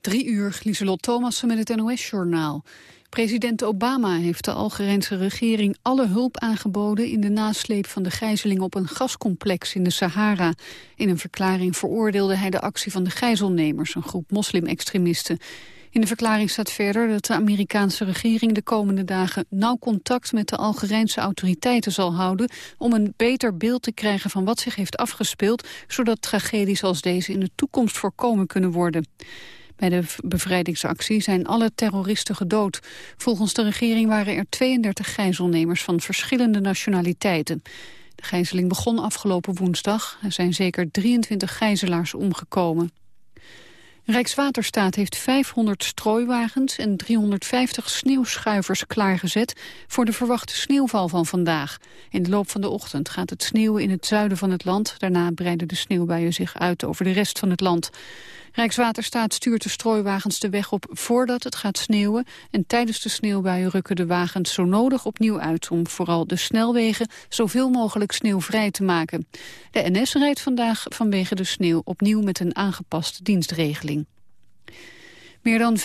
Drie uur, Lieselot Thomassen met het NOS-journaal. President Obama heeft de Algerijnse regering alle hulp aangeboden... in de nasleep van de gijzeling op een gascomplex in de Sahara. In een verklaring veroordeelde hij de actie van de gijzelnemers... een groep moslim-extremisten. In de verklaring staat verder dat de Amerikaanse regering de komende dagen nauw contact met de Algerijnse autoriteiten zal houden om een beter beeld te krijgen van wat zich heeft afgespeeld, zodat tragedies als deze in de toekomst voorkomen kunnen worden. Bij de bevrijdingsactie zijn alle terroristen gedood. Volgens de regering waren er 32 gijzelnemers van verschillende nationaliteiten. De gijzeling begon afgelopen woensdag. Er zijn zeker 23 gijzelaars omgekomen. Rijkswaterstaat heeft 500 strooiwagens en 350 sneeuwschuivers klaargezet voor de verwachte sneeuwval van vandaag. In de loop van de ochtend gaat het sneeuwen in het zuiden van het land. Daarna breiden de sneeuwbuien zich uit over de rest van het land. Rijkswaterstaat stuurt de strooiwagens de weg op voordat het gaat sneeuwen. En tijdens de sneeuwbuien rukken de wagens zo nodig opnieuw uit... om vooral de snelwegen zoveel mogelijk sneeuwvrij te maken. De NS rijdt vandaag vanwege de sneeuw opnieuw met een aangepaste dienstregeling. Meer dan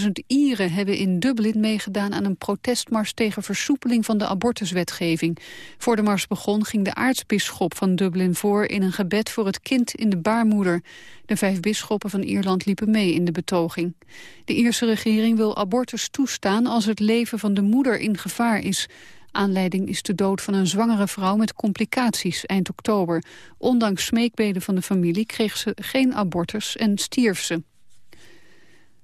25.000 Ieren hebben in Dublin meegedaan aan een protestmars tegen versoepeling van de abortuswetgeving. Voor de mars begon ging de aartsbisschop van Dublin voor in een gebed voor het kind in de baarmoeder. De vijf bisschoppen van Ierland liepen mee in de betoging. De Ierse regering wil abortus toestaan als het leven van de moeder in gevaar is. Aanleiding is de dood van een zwangere vrouw met complicaties eind oktober. Ondanks smeekbeden van de familie kreeg ze geen abortus en stierf ze.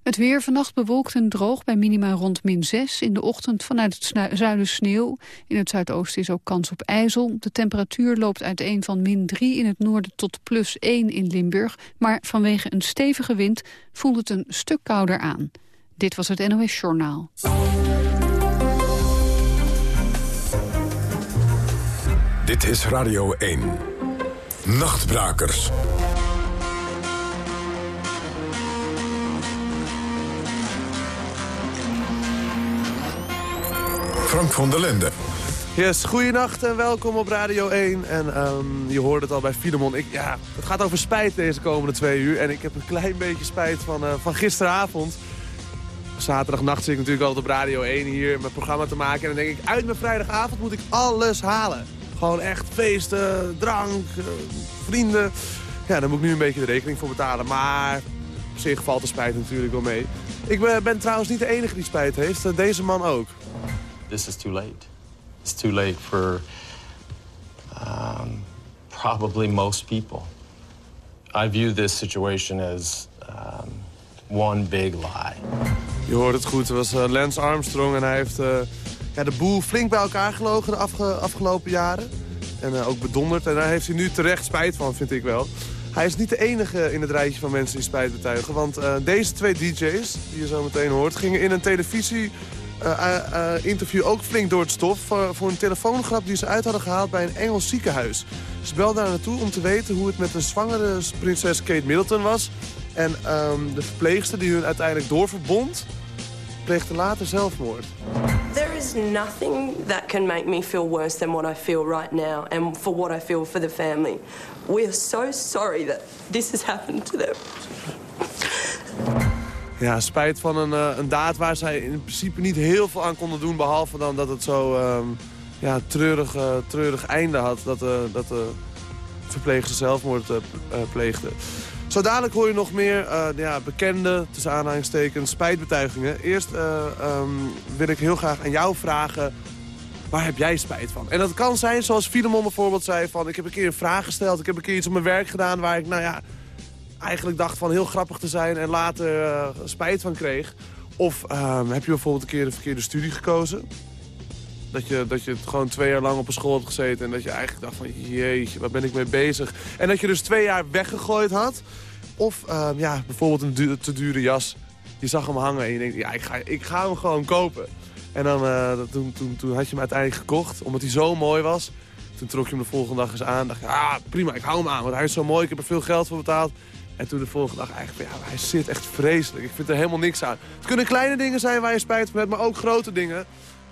Het weer vannacht bewolkt en droog bij minima rond min 6. In de ochtend vanuit het zuiden sneeuw. In het zuidoosten is ook kans op ijzel. De temperatuur loopt uiteen van min 3 in het noorden tot plus 1 in Limburg. Maar vanwege een stevige wind voelt het een stuk kouder aan. Dit was het NOS Journaal. Dit is Radio 1. Nachtbrakers. Frank van der Lende. Yes, goeienacht en welkom op Radio 1. En um, je hoorde het al bij Filemon. Ik, ja, het gaat over spijt deze komende twee uur. En ik heb een klein beetje spijt van, uh, van gisteravond. Zaterdagnacht zit ik natuurlijk altijd op Radio 1 hier mijn programma te maken. En dan denk ik, uit mijn vrijdagavond moet ik alles halen. Gewoon echt feesten, drank, uh, vrienden. Ja, daar moet ik nu een beetje de rekening voor betalen. Maar op zich valt de spijt natuurlijk wel mee. Ik ben, ben trouwens niet de enige die spijt heeft. Deze man ook. This is too late. It's too late for um, probably most people. I view this situation as um, one big lie. Je hoort het goed, het was uh, Lance Armstrong en hij heeft uh, ja, de boel flink bij elkaar gelogen de afge afgelopen jaren. En uh, ook bedonderd en daar heeft hij nu terecht spijt van, vind ik wel. Hij is niet de enige in het rijtje van mensen die spijt betuigen. Want deze twee DJ's, die je zo meteen hoort, gingen in een televisie interview ook flink door het stof... Voor, voor, een telefoongrap die ze uit hadden gehaald bij een Engels ziekenhuis. Ze belden daar naartoe om te weten hoe het met een zwangere prinses Kate Middleton was. En um, de verpleegster die hun uiteindelijk doorverbond... pleegde later zelfmoord. There is nothing that can make me feel worse than what I feel right now... and for what I feel for the family. We are so sorry that this has happened to them. Ja, spijt van een, uh, een daad waar zij in principe niet heel veel aan konden doen... behalve dan dat het zo um, ja, treurig, uh, treurig einde had dat, uh, dat de verpleegster zelfmoord pleegde. Zo dadelijk hoor je nog meer ja, bekende, tussen aanhalingstekens, spijtbetuigingen. Eerst um, wil ik heel graag aan jou vragen... Waar heb jij spijt van? En dat kan zijn, zoals Filemon bijvoorbeeld zei... van ik heb een keer een vraag gesteld, ik heb een keer iets op mijn werk gedaan... waar ik, nou ja, eigenlijk dacht van heel grappig te zijn en later uh, spijt van kreeg. Of um, heb je bijvoorbeeld een keer de verkeerde studie gekozen? Dat je, dat je het gewoon twee jaar lang op een school hebt gezeten... en dat je eigenlijk dacht van, jeetje, waar ben ik mee bezig? En dat je dus twee jaar weggegooid had. Of um, ja, bijvoorbeeld een te dure jas. Je zag hem hangen en je denkt, ja, ik ga, ik ga hem gewoon kopen. En dan, uh, toen, toen, toen had je hem uiteindelijk gekocht, omdat hij zo mooi was. Toen trok je hem de volgende dag eens aan. dacht je, ah, prima, ik hou hem aan, want hij is zo mooi. Ik heb er veel geld voor betaald. En toen de volgende dag eigenlijk, ja, hij zit echt vreselijk. Ik vind er helemaal niks aan. Het kunnen kleine dingen zijn waar je spijt van hebt, maar ook grote dingen.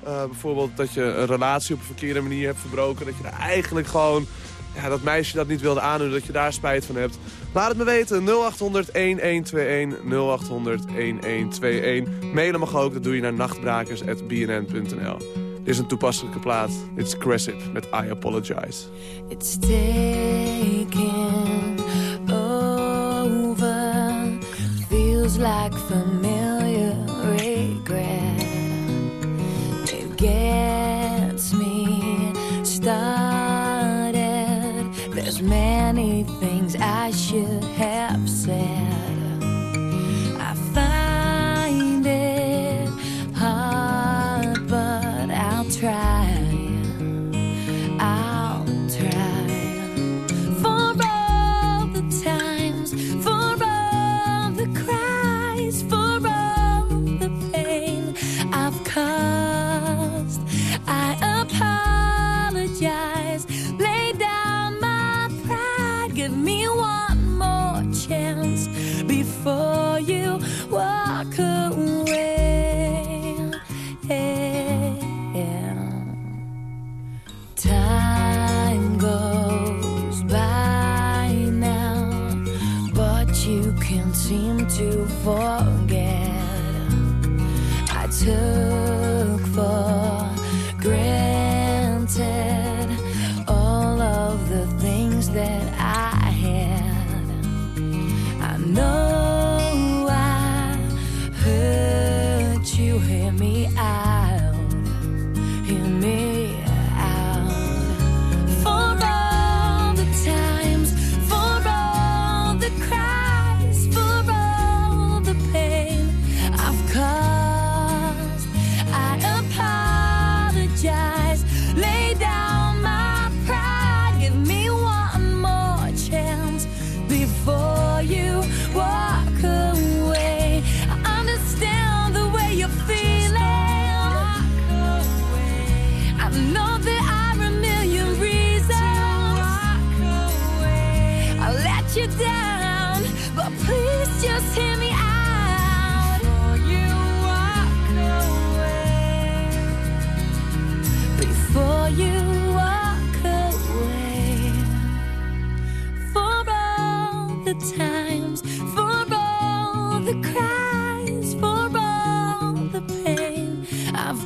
Uh, bijvoorbeeld dat je een relatie op een verkeerde manier hebt verbroken. Dat je er eigenlijk gewoon ja, dat meisje dat niet wilde aandoen, dat je daar spijt van hebt. Laat het me weten, 0800 1121, 0800 1121. Mailen mag ook, dat doe je naar nachtbrakers.bnn.nl. Dit is een toepasselijke plaat. Dit is Cressip met I Apologize. It's taking Like familiar regret. It gets me started. There's many things I should have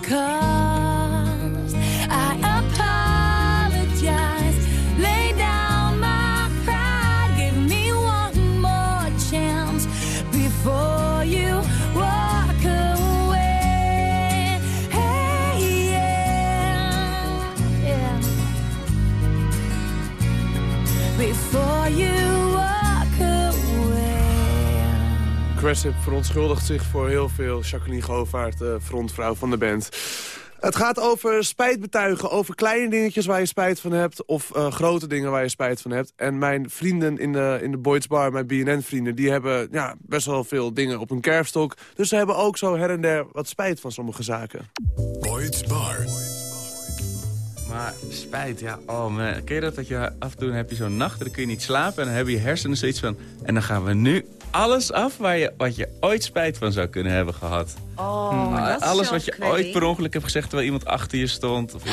come. Cressip verontschuldigt zich voor heel veel. Jacqueline Govaert, de frontvrouw van de band. Het gaat over spijt betuigen, over kleine dingetjes waar je spijt van hebt... of eh, grote dingen waar je spijt van hebt. En mijn vrienden in de, in de Boyd's Bar, mijn BNN-vrienden... die hebben ja, best wel veel dingen op hun kerfstok. Dus ze hebben ook zo her en der wat spijt van sommige zaken. Boyd's Bar. Maar spijt, ja. Oh man, ken je dat? Dat je af en toe heb je zo'n nacht en dan kun je niet slapen. En dan hebben je hersenen zoiets van... En dan gaan we nu alles af waar je, wat je ooit spijt van zou kunnen hebben gehad. Oh, dat is alles wat je kwee. ooit per ongeluk hebt gezegd terwijl iemand achter je stond. Of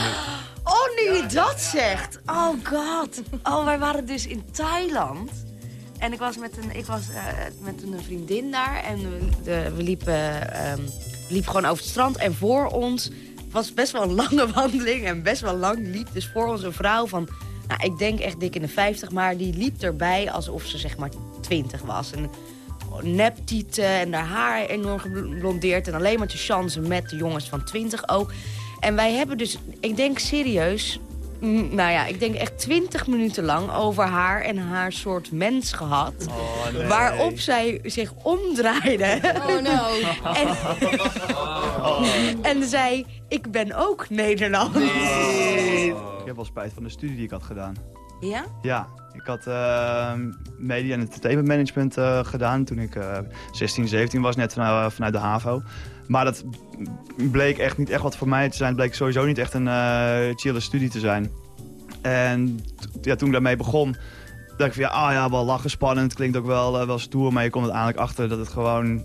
Oh, nu je dat zegt. Oh god. Oh, wij waren dus in Thailand. En ik was met een, ik was, eh, met een vriendin daar. En we, de, we liepen, ehm, liepen gewoon over het strand. En voor ons was best wel een lange wandeling. En best wel lang liep dus voor ons een vrouw van... Nou, ik denk echt dik in de 50, maar die liep erbij alsof ze zeg maar 20 was. En neptieten en haar haar enorm geblondeerd. En alleen maar te chansen met de jongens van 20 ook. En wij hebben dus, ik denk serieus... mm, Nou ja, ik denk echt 20 minuten lang over haar en haar soort mens gehad. Waarop zij zich omdraaide. Oh no. En, en zei, ik ben ook Nederlands. Ik heb wel spijt van de studie die ik had gedaan. Ja? Ja, ik had eh, media en entertainment management eh, gedaan toen ik eh 16, 17 was, net vanuit, vanuit de HAVO. Maar dat bleek echt niet echt wat voor mij te zijn. Het bleek sowieso niet echt een eh chille studie te zijn. En ja, toen ik daarmee begon, dacht ik van ja, ah ja, wel lachen, spannend. Klinkt ook wel, eh, wel stoer, maar je komt uiteindelijk achter dat het gewoon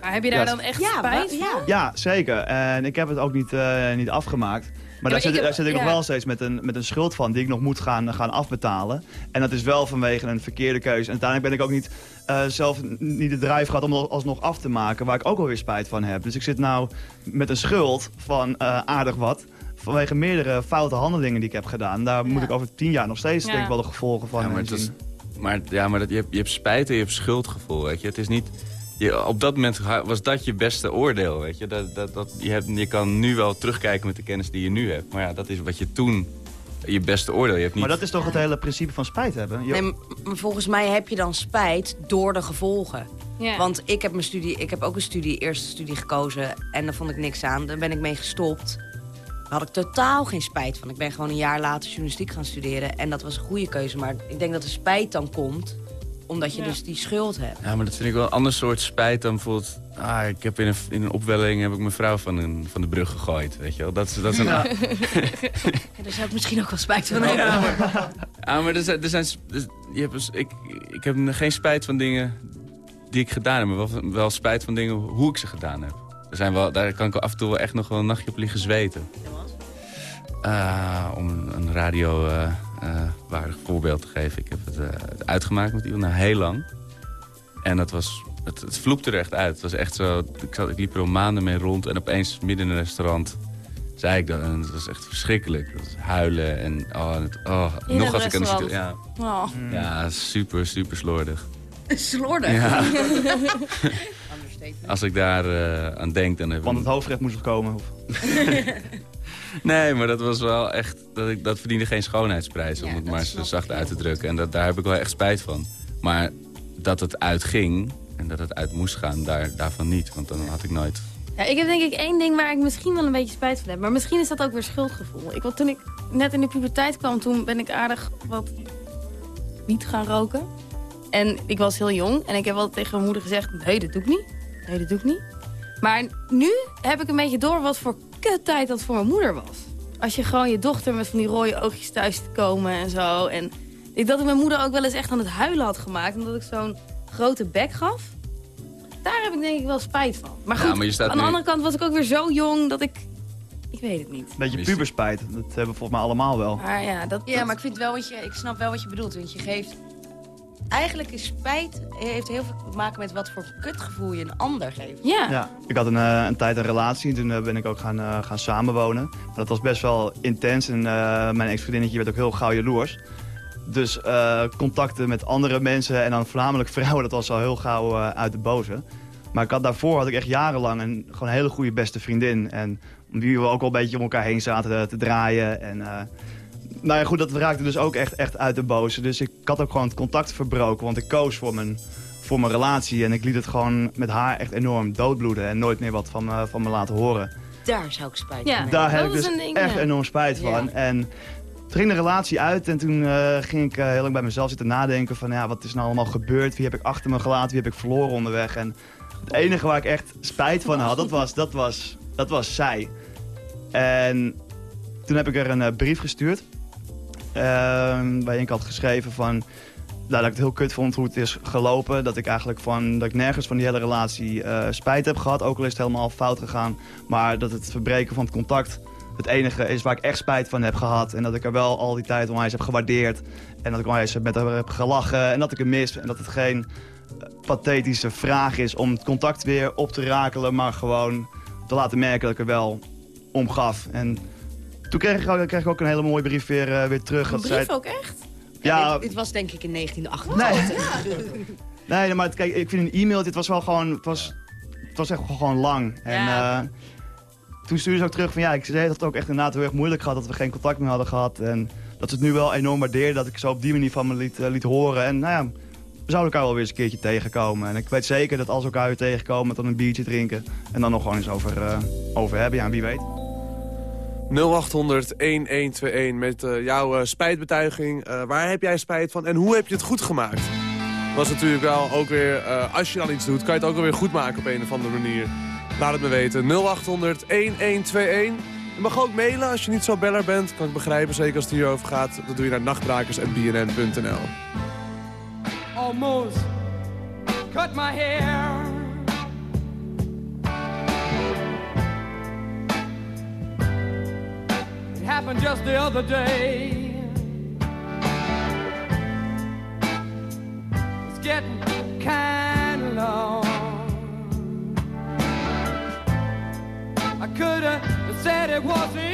Maar heb je daar Ja, dan echt Ja, spijt van? ja. ja, zeker. En ik heb het ook niet, eh, niet afgemaakt. Maar daar zit, heb- daar zit ik nog wel steeds met een, met een schuld van die ik nog moet gaan, gaan afbetalen. En dat is wel vanwege een verkeerde keuze. En uiteindelijk ben ik ook niet eh, zelf niet de drive gehad om dat alsnog af te maken, waar ik ook alweer spijt van heb. Dus ik zit nou met een schuld van eh, aardig wat. Vanwege meerdere foute handelingen die ik heb gedaan. Daar moet ik over tien jaar nog steeds Ja. denk ik wel de gevolgen van Ja, maar, het is, zien. maar, ja, maar dat, je, hebt, je hebt spijt en je hebt schuldgevoel, weet je. Het is niet... Je, op dat moment was dat je beste oordeel, weet je. Dat, dat, dat, je, hebt, je kan nu wel terugkijken met de kennis die je nu hebt. Maar ja, dat is wat je toen... Je beste oordeel. Je hebt niet... Maar dat is toch het hele principe van spijt hebben? Nee, volgens mij heb je dan spijt door de gevolgen. Want ik heb, mijn studie, ik heb ook een studie, eerste studie gekozen en daar vond ik niks aan. Daar ben ik mee gestopt. Daar had ik totaal geen spijt van. Ik ben gewoon een jaar later journalistiek gaan studeren en dat was een goede keuze. Maar ik denk dat de spijt dan komt omdat je dus die schuld hebt. Ja, maar dat vind ik wel een ander soort spijt dan bijvoorbeeld... Ah, ik heb in een, in een opwelling heb ik mijn vrouw van, een, van de brug gegooid, weet je wel. Dat is, dat is een... Ja, daar zou ik misschien ook wel spijt van hebben. Ah, maar er zijn, er zijn, er- je hebt, dus- ik, ik heb geen spijt van dingen die ik gedaan heb, maar wel, wel spijt van dingen hoe ik ze gedaan heb. Er zijn wel, daar kan ik af en toe wel echt nog wel een nachtje op liggen zweten. Ah, om een, een radio-waardig voorbeeld te geven. Ik heb het eh, uitgemaakt met iemand, nou heel lang. En dat was, het, het vloepte er echt uit. Het was echt zo, ik, zat, ik liep er al maanden mee rond en opeens midden in een restaurant zei ik dat. En het was echt verschrikkelijk. Dat was huilen en oh, en het, oh, nog als ik aan de situ- restaurant? ja. Oh. Ja, super, super slordig. Slordig. Ja. Als ik daar eh, aan denk, dan heb ik... Want het hoofdrecht moest nog komen. Of... Nee, maar dat was wel echt... Dat, ik, dat verdiende geen schoonheidsprijs, om Ja, het maar zacht uit te drukken. En dat, daar heb ik wel echt spijt van. Maar dat het uitging en dat het uit moest gaan, daar, daarvan niet. Want dan had ik nooit... Ja, ik heb denk ik één ding waar ik misschien wel een beetje spijt van heb. Maar misschien is dat ook weer schuldgevoel. Ik, want toen ik net in de puberteit kwam, toen ben ik aardig wat wiet gaan roken. En ik was heel jong en ik heb altijd tegen mijn moeder gezegd... nee, dat doe ik niet. Nee, dat doe ik niet. Maar nu heb ik een beetje door wat voor kuttijd dat voor mijn moeder was. Als je gewoon je dochter met van die rode oogjes thuis te komen en zo. En ik dat ik mijn moeder ook wel eens echt aan het huilen had gemaakt... omdat ik zo'n grote bek gaf. Daar heb ik denk ik wel spijt van. Maar Ja, goed, maar je staat aan de nu- andere kant was ik ook weer zo jong dat ik... Ik weet het niet. Beetje puberspijt. Dat hebben we volgens mij allemaal wel. Maar ja, dat... Ja, maar ik, vind wel wat je, ik snap wel wat je bedoelt. Want je geeft... Eigenlijk is spijt heeft heel veel te maken met wat voor kutgevoel je een ander geeft. Ja. Ja, ik had een, eh, een tijd een relatie en toen eh, ben ik ook gaan, eh, gaan samenwonen. Maar dat was best wel intens en eh, mijn ex-vriendinnetje werd ook heel gauw jaloers. Dus eh, contacten met andere mensen en dan voornamelijk vrouwen, dat was al heel gauw eh, uit de boze. Maar ik had, daarvoor had ik echt jarenlang een, gewoon een hele goede beste vriendin. En om wie we ook wel een beetje om elkaar heen zaten te, te draaien. En, eh, nou ja, goed, dat raakte dus ook echt, echt uit de boze. Dus ik had ook gewoon het contact verbroken, want ik koos voor mijn, voor mijn relatie. En ik liet het gewoon met haar echt enorm doodbloeden en nooit meer wat van, me- van me laten horen. Daar zou ik spijt Ja. van hebben. Daar dat heb ik dus ding, echt ja. enorm spijt van. Ja. En toen ging de relatie uit en toen eh, ging ik eh, heel lang bij mezelf zitten nadenken van ja, wat is nou allemaal gebeurd? Wie heb ik achter me gelaten? Wie heb ik verloren onderweg? En het enige waar ik echt spijt van had, dat was, dat was, dat was zij. En toen heb ik er een eh, brief gestuurd. Ehm, waarin ik had geschreven van... Nou, dat ik het heel kut vond hoe het is gelopen. Dat ik eigenlijk van, dat ik nergens van die hele relatie eh, spijt heb gehad. Ook al is het helemaal fout gegaan. Maar dat het verbreken van het contact het enige is waar ik echt spijt van heb gehad. En dat ik er wel al die tijd onwijs heb gewaardeerd. En dat ik onwijs met haar heb gelachen. En dat ik hem mis. En dat het geen eh, pathetische vraag is om het contact weer op te rakelen. Maar gewoon te laten merken dat ik er wel om gaf. En toen kreeg ik, ook- kreeg ik ook een hele mooie brief weer, eh, weer terug. Een brief ook echt? Ja, dit, dit was denk ik in 1988. Nee, nee, maar kijk, ik vind een e-mail, dit was wel gewoon, het was, het was echt gewoon lang. En Ja. eh, toen stuurde ze ook terug van ja, ik zei dat het ook echt inderdaad heel erg moeilijk gehad, dat we geen contact meer hadden gehad. En dat ze het nu wel enorm waardeerden dat ik zo op die manier van me liet, eh, liet horen. En nou ja, we zouden elkaar wel weer eens een keertje tegenkomen. En ik weet zeker dat als we elkaar weer tegenkomen, dan een biertje drinken. En dan nog gewoon eens over, eh, over hebben, ja, wie weet. 0800 1121 met eh, jouw eh, spijtbetuiging. Eh, waar heb jij spijt van en hoe heb je het goed gemaakt? Was natuurlijk wel ook weer, als je dan iets doet, kan je het ook wel weer goed maken op een of andere manier. Laat het me weten. 0800 1121. Je mag ook mailen als je niet zo beller bent. Kan ik begrijpen, zeker als het hierover gaat. Dat doe je naar nachtbrakers.bnn.nl. almost cut my hair. Happened just the other day. It's getting kind of long. I could have said it wasn't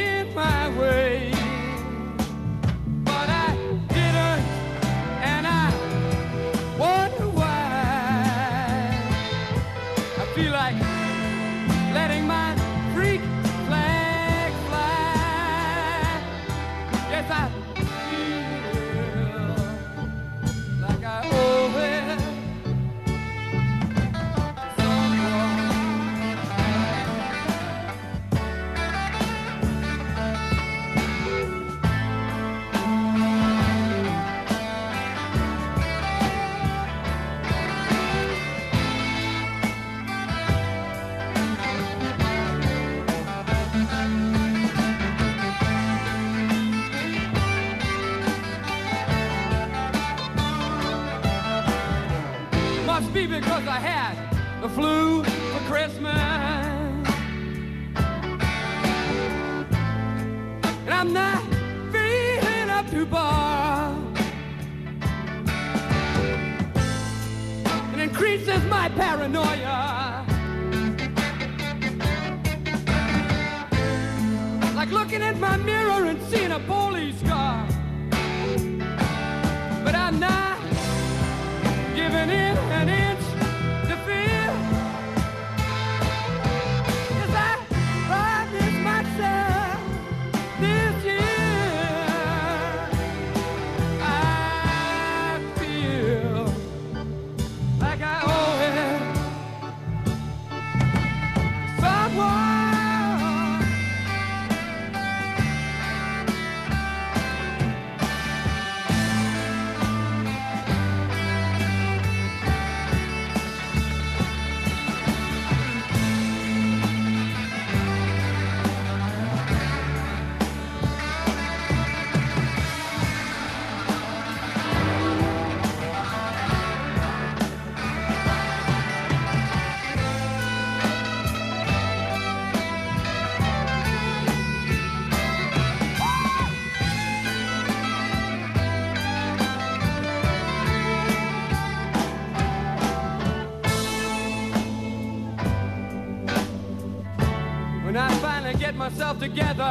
myself together,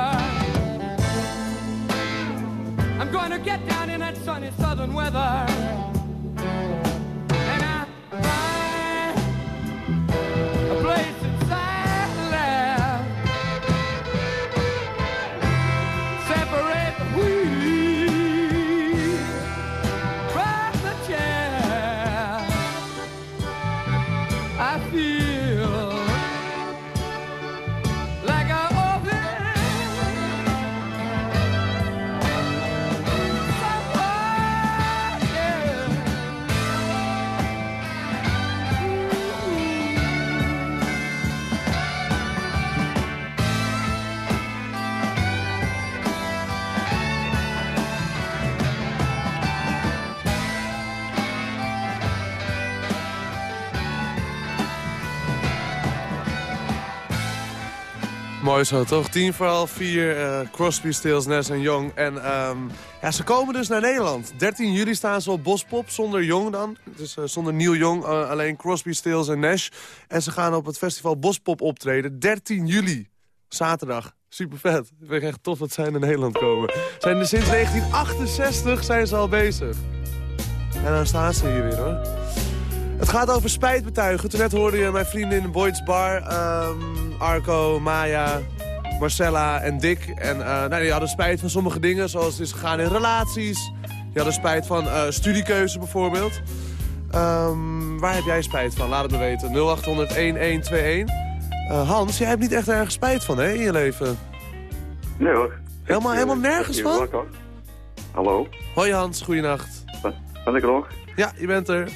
I'm going to get down in that sunny southern weather. Zo, toch? Tien voor vier, eh, Crosby, Stills, Nash en Young. En ehm, ja, ze komen dus naar Nederland. 13 juli staan ze op Bospop, zonder Young dan. Dus eh, zonder Neil Young, eh, alleen Crosby, Stills en Nash. En ze gaan op het festival Bospop optreden. 13 juli, zaterdag. Super vet. Ik vind echt tof dat zij naar Nederland komen. Zijn er sinds 1968 zijn ze al bezig. En dan staan ze hier weer hoor. Het gaat over spijtbetuigen. Toen net hoorde je mijn vrienden in de Boyd's Bar. ehm, Arco, Maya, Marcella en Dick. En eh, nou, die hadden spijt van sommige dingen. Zoals het is gegaan in relaties. Die hadden spijt van eh studiekeuze bijvoorbeeld. Ehm, waar heb jij spijt van? Laat het me weten. 0800-1121. Eh, Hans, jij hebt niet echt ergens spijt van hè, in je leven? Nee hoor. Helemaal, Ik, helemaal nergens ik- van? Hallo, Hoi Hans, goeienacht. ben ik er nog? Ja, je bent er.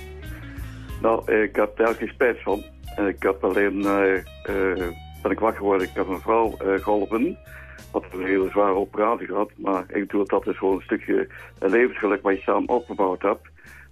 Nou, ik heb daar geen spijt van. En ik heb alleen, ben ik wakker geworden, ik heb een vrouw eh, geholpen. Had een hele zware operatie gehad, maar ik doe dat is gewoon een stukje eh, levensgeluk wat je samen opgebouwd hebt.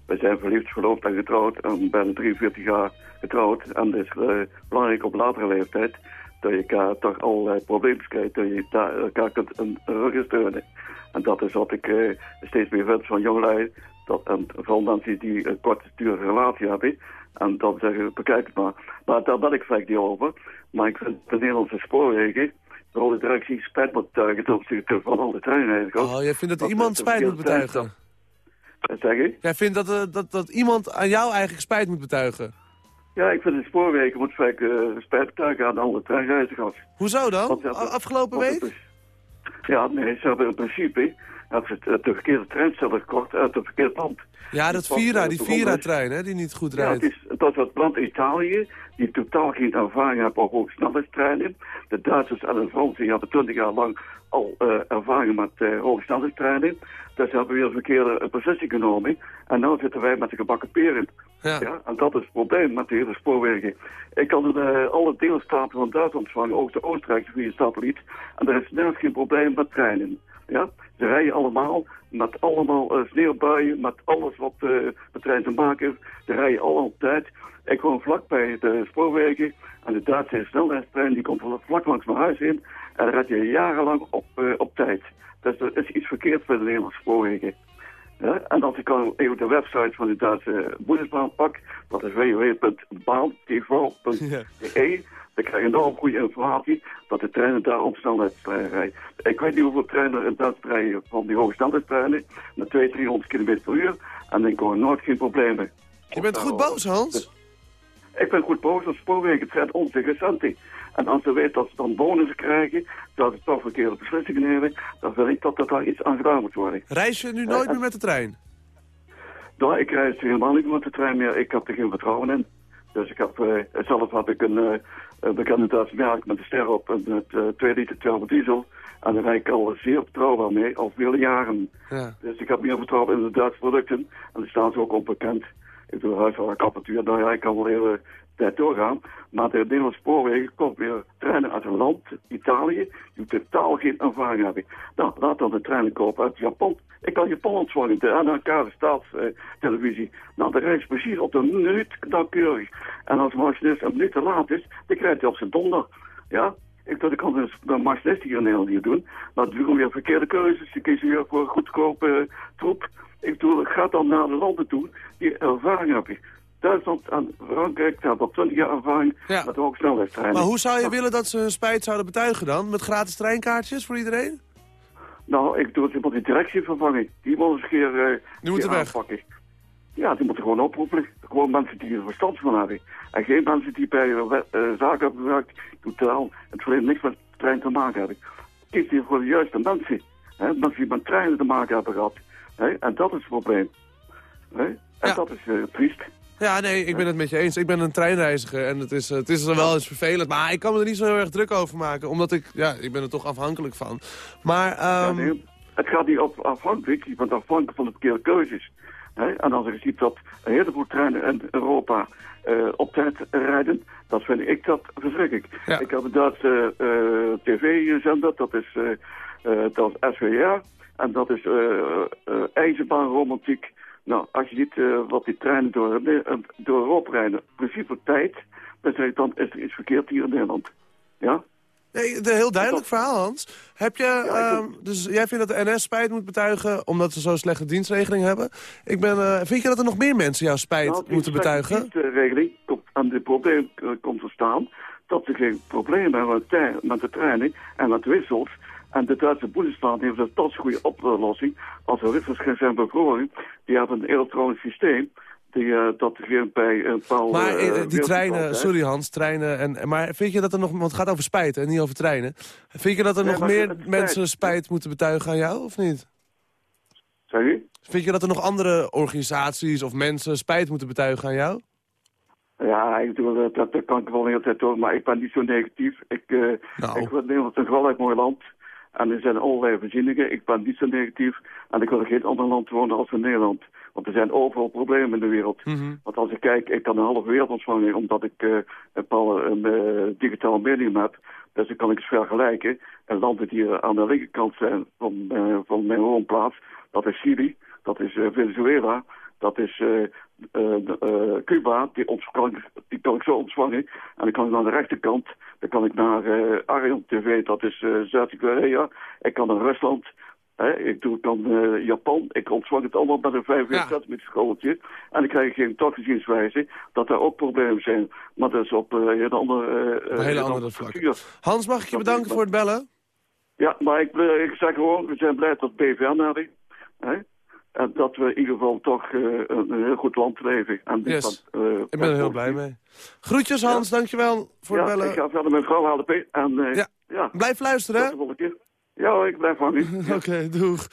We zijn verliefd, verloofd en getrouwd en ben 43 jaar getrouwd. En het is eh, belangrijk op latere leeftijd dat je elkaar toch allerlei problemen krijgt, dat je elkaar kunt een rug steunen. En dat is wat ik steeds meer vind van jongelui, dat, en vooral mensen die een korte dure relatie hebben, en dan zeggen, bekijk het maar. Maar daar ben ik vaak niet over. Maar ik vind de Nederlandse spoorwegen, vooral de directie, spijt moet betuigen ten opzichte van al de treinreizigers. Oh, jij vindt dat iemand spijt moet betuigen? Wat zeg je? Jij vindt dat, eh, dat, dat iemand aan jou eigenlijk spijt moet betuigen? Ja, ik vind de spoorwegen moet vaak eh, spijt betuigen aan alle treinreizigers. Hoezo dan? Hebben- Afgelopen week? Ja, nee, ze hebben in principe dat ze het- de verkeerde treinstel gekocht uit het verkeerde land. Ja, dat Vira, eh, die. Vira-trein, hè, die niet goed Ja, rijdt. het is, dat is het land Italië, die totaal geen ervaring hebben op hoogsnelheidstreinen. De Duitsers en de Fransen hebben twintig jaar lang al eh, ervaring met eh hoogsnelheidstreinen. Dus ze hebben weer een verkeerde eh, beslissing genomen. En nu zitten wij met de gebakken peren. Ja. en dat is het probleem met de hele spoorwegen. Ik kan eh, alle deelstaten van Duitsland ontvangen, ook de Oostenrijkse via satelliet. En er is nergens geen probleem met treinen. Ja? Ze rijden allemaal met allemaal eh, sneeuwbuien, met alles wat eh met trein te maken heeft. Ze rijden allemaal op tijd. Ik woon vlakbij de spoorwegen en de Duitse snelheidstrein die komt vlak langs mijn huis in. En dan rijdt je jarenlang op, eh, op tijd. Dus er is iets verkeerd bij de Nederlandse spoorwegen. Ja, en als ik dan even de website van de Duitse Bundesbahn pak, dat is www.bahntv.de, dan krijg je enorm goede informatie dat de treinen daar op snelheidstreinen rijden. Ik weet niet hoeveel treinen er in Duitsland rijden van die hoge snelheidstreinen, met 200, 300 km per uur, en dan komen nooit geen problemen. Je bent goed boos, Hans? Ik ben goed boos, want spoorwegen het zijn onze centen. En als ze weten dat ze dan bonussen krijgen, dat ze toch verkeerde beslissingen nemen, dan vind ik dat er daar iets aan gedaan moet worden. Reis je nu nooit meer met de trein? Nou, ik reis helemaal niet met de trein meer. Ik heb er geen vertrouwen in. Dus ik heb, eh, zelf heb ik een, eh, bekende Duitse merk met de ster op en met eh 2 liter 12 diesel. En daar rijd ik al zeer betrouwbaar mee, al vele jaren. Ja. Dus ik heb meer vertrouwen in de Duitse producten. En daar staan ze ook onbekend. Ik doe huishoudelijke nou ja, ik kan wel hele tijd doorgaan. Maar de Nederlandse spoorwegen komt weer treinen uit een land, Italië, die totaal geen ervaring hebben. Nou, laat dan de treinen kopen uit Japan. Ik kan Japan ontvangen, de NRK, de staatstelevisie. Nou, de reis precies op de minuut nauwkeurig. En als de machinist een minuut te laat is, dan krijgt hij op zijn donder. Ja, ik dacht, ik kan dus de machinist hier in Nederland niet doen. Maar het doen weer verkeerde keuzes. Ze kiezen weer voor goedkope eh, troep. Ik bedoel, gaat dan naar de landen toe die ervaring hebben. Duitsland en Frankrijk hebben al 20 jaar ervaring met hoogsnelheidstreinen. Maar hoe zou je willen dat ze hun spijt zouden betuigen dan? Met gratis treinkaartjes voor iedereen? Nou, ik doe het iemand die directie vervangen. Die moet eens een keer eh, Die moeten weg. aanpakken. Ja, die moeten gewoon oproepen. Gewoon mensen die er verstand van hebben. En geen mensen die bij eh, zaken hebben gewerkt, totaal het verleden niks met de trein te maken hebben. Kies hier voor de juiste mensen. Hè? Mensen die met treinen te maken hebben gehad. Hè? En dat is het probleem. Hè? En dat is eh, triest. Ja, nee, ik ben het met je eens. Ik ben een treinreiziger en het is, het is wel eens vervelend. Maar ik kan me er niet zo heel erg druk over maken. Omdat ik, ja, ik ben er toch afhankelijk van. Maar, Nee, het gaat niet op afhankelijk, je bent afhankelijk van de verkeerde keuzes. Hè? En als je ziet dat een heleboel treinen in Europa eh, op tijd rijden, dan vind ik dat verschrikkelijk. Ik heb een Duitse eh, tv-zender, dat is, eh, dat is SWR. En dat is eh, ijzerbaanromantiek. Nou, als je ziet eh, wat die treinen door, eh, door Europa rijden, precies op tijd, dan zeg ik dan is er iets verkeerd hier in Nederland. Ja? Nee, een heel duidelijk verhaal, Hans. Heb je, ehm, dus jij vindt dat de NS spijt moet betuigen omdat ze zo'n slechte dienstregeling hebben? Ik ben, eh, vind je dat er nog meer mensen jouw spijt Nou, moeten betuigen? De regeling komt aan dit probleem komt te staan dat ze geen probleem hebben met, de- treinen en met de wissels. En de Duitse Bundesbahn heeft een tot goede oplossing. Als er wissels gaan zijn bevroren, die hebben een elektronisch systeem. Die, eh, dat geen bij een bepaalde... Maar eh, eh, die treinen, sorry Hans, treinen. En, maar vind je dat er nog, want het gaat over spijt en niet over treinen. Vind je dat er Nee, nog meer spijt. mensen spijt moeten betuigen aan jou, of niet? Zeg je? Vind je dat er nog andere organisaties of mensen spijt moeten betuigen aan jou? Ja, ik bedoel, dat, dat, kan ik wel de hele tijd door, maar ik ben niet zo negatief. Ik, eh Nou. ik vind Nederland een geweldig mooi land. En er zijn allerlei voorzieningen. Ik ben niet zo negatief. En ik wil in geen ander land wonen als in Nederland. Want er zijn overal problemen in de wereld. Want als ik kijk, ik kan een halve wereld ontvangen omdat ik eh, een, paar, een eh, digitaal medium heb. Dus dan kan ik eens vergelijken. En landen die aan de linkerkant zijn van, eh, van mijn woonplaats, dat is Chili, dat is Venezuela, dat is de, eh, Cuba, die, kan ik, die kan ik zo ontvangen. En dan kan ik naar de rechterkant, dan kan ik naar eh Arion TV, dat is eh, Zuid-Korea. Ik kan naar Rusland. Hè, ik doe dan eh, Japan. Ik ontvang het allemaal met een 45 centimeter schooltje. En dan krijg ik geen toegezienswijze dat er ook problemen zijn. Maar dat is op eh, een andere, eh, Een hele andere vlak. Hans, mag ik je bedanken voor het bellen? Ja, maar ik, eh, ik zeg gewoon, we zijn blij dat BVN hadden. En dat we in ieder geval toch eh, een, heel goed land leven. En dit Yes. land, eh, Ik ben er heel blij mee. Groetjes Hans, dankjewel voor ja, het bellen. ik ga verder met vrouw halen. En, eh, Ja. ja. Blijf luisteren, hè? Tot de volgende keer. Ja, hoor, ik blijf van u. Oké, doeg.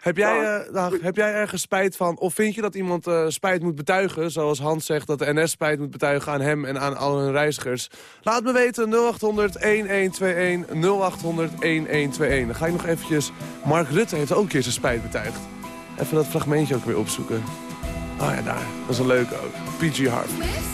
Heb jij, eh, dag, heb jij ergens spijt van, of vind je dat iemand eh, spijt moet betuigen... zoals Hans zegt dat de NS spijt moet betuigen aan hem en aan al hun reizigers? Laat me weten, 0800-1121, 0800-1121. Dan ga ik nog eventjes... Mark Rutte heeft ook een keer zijn spijt betuigd. Even dat fragmentje ook weer opzoeken. Oh ja, daar. Dat is een leuke ook. PG Harvey.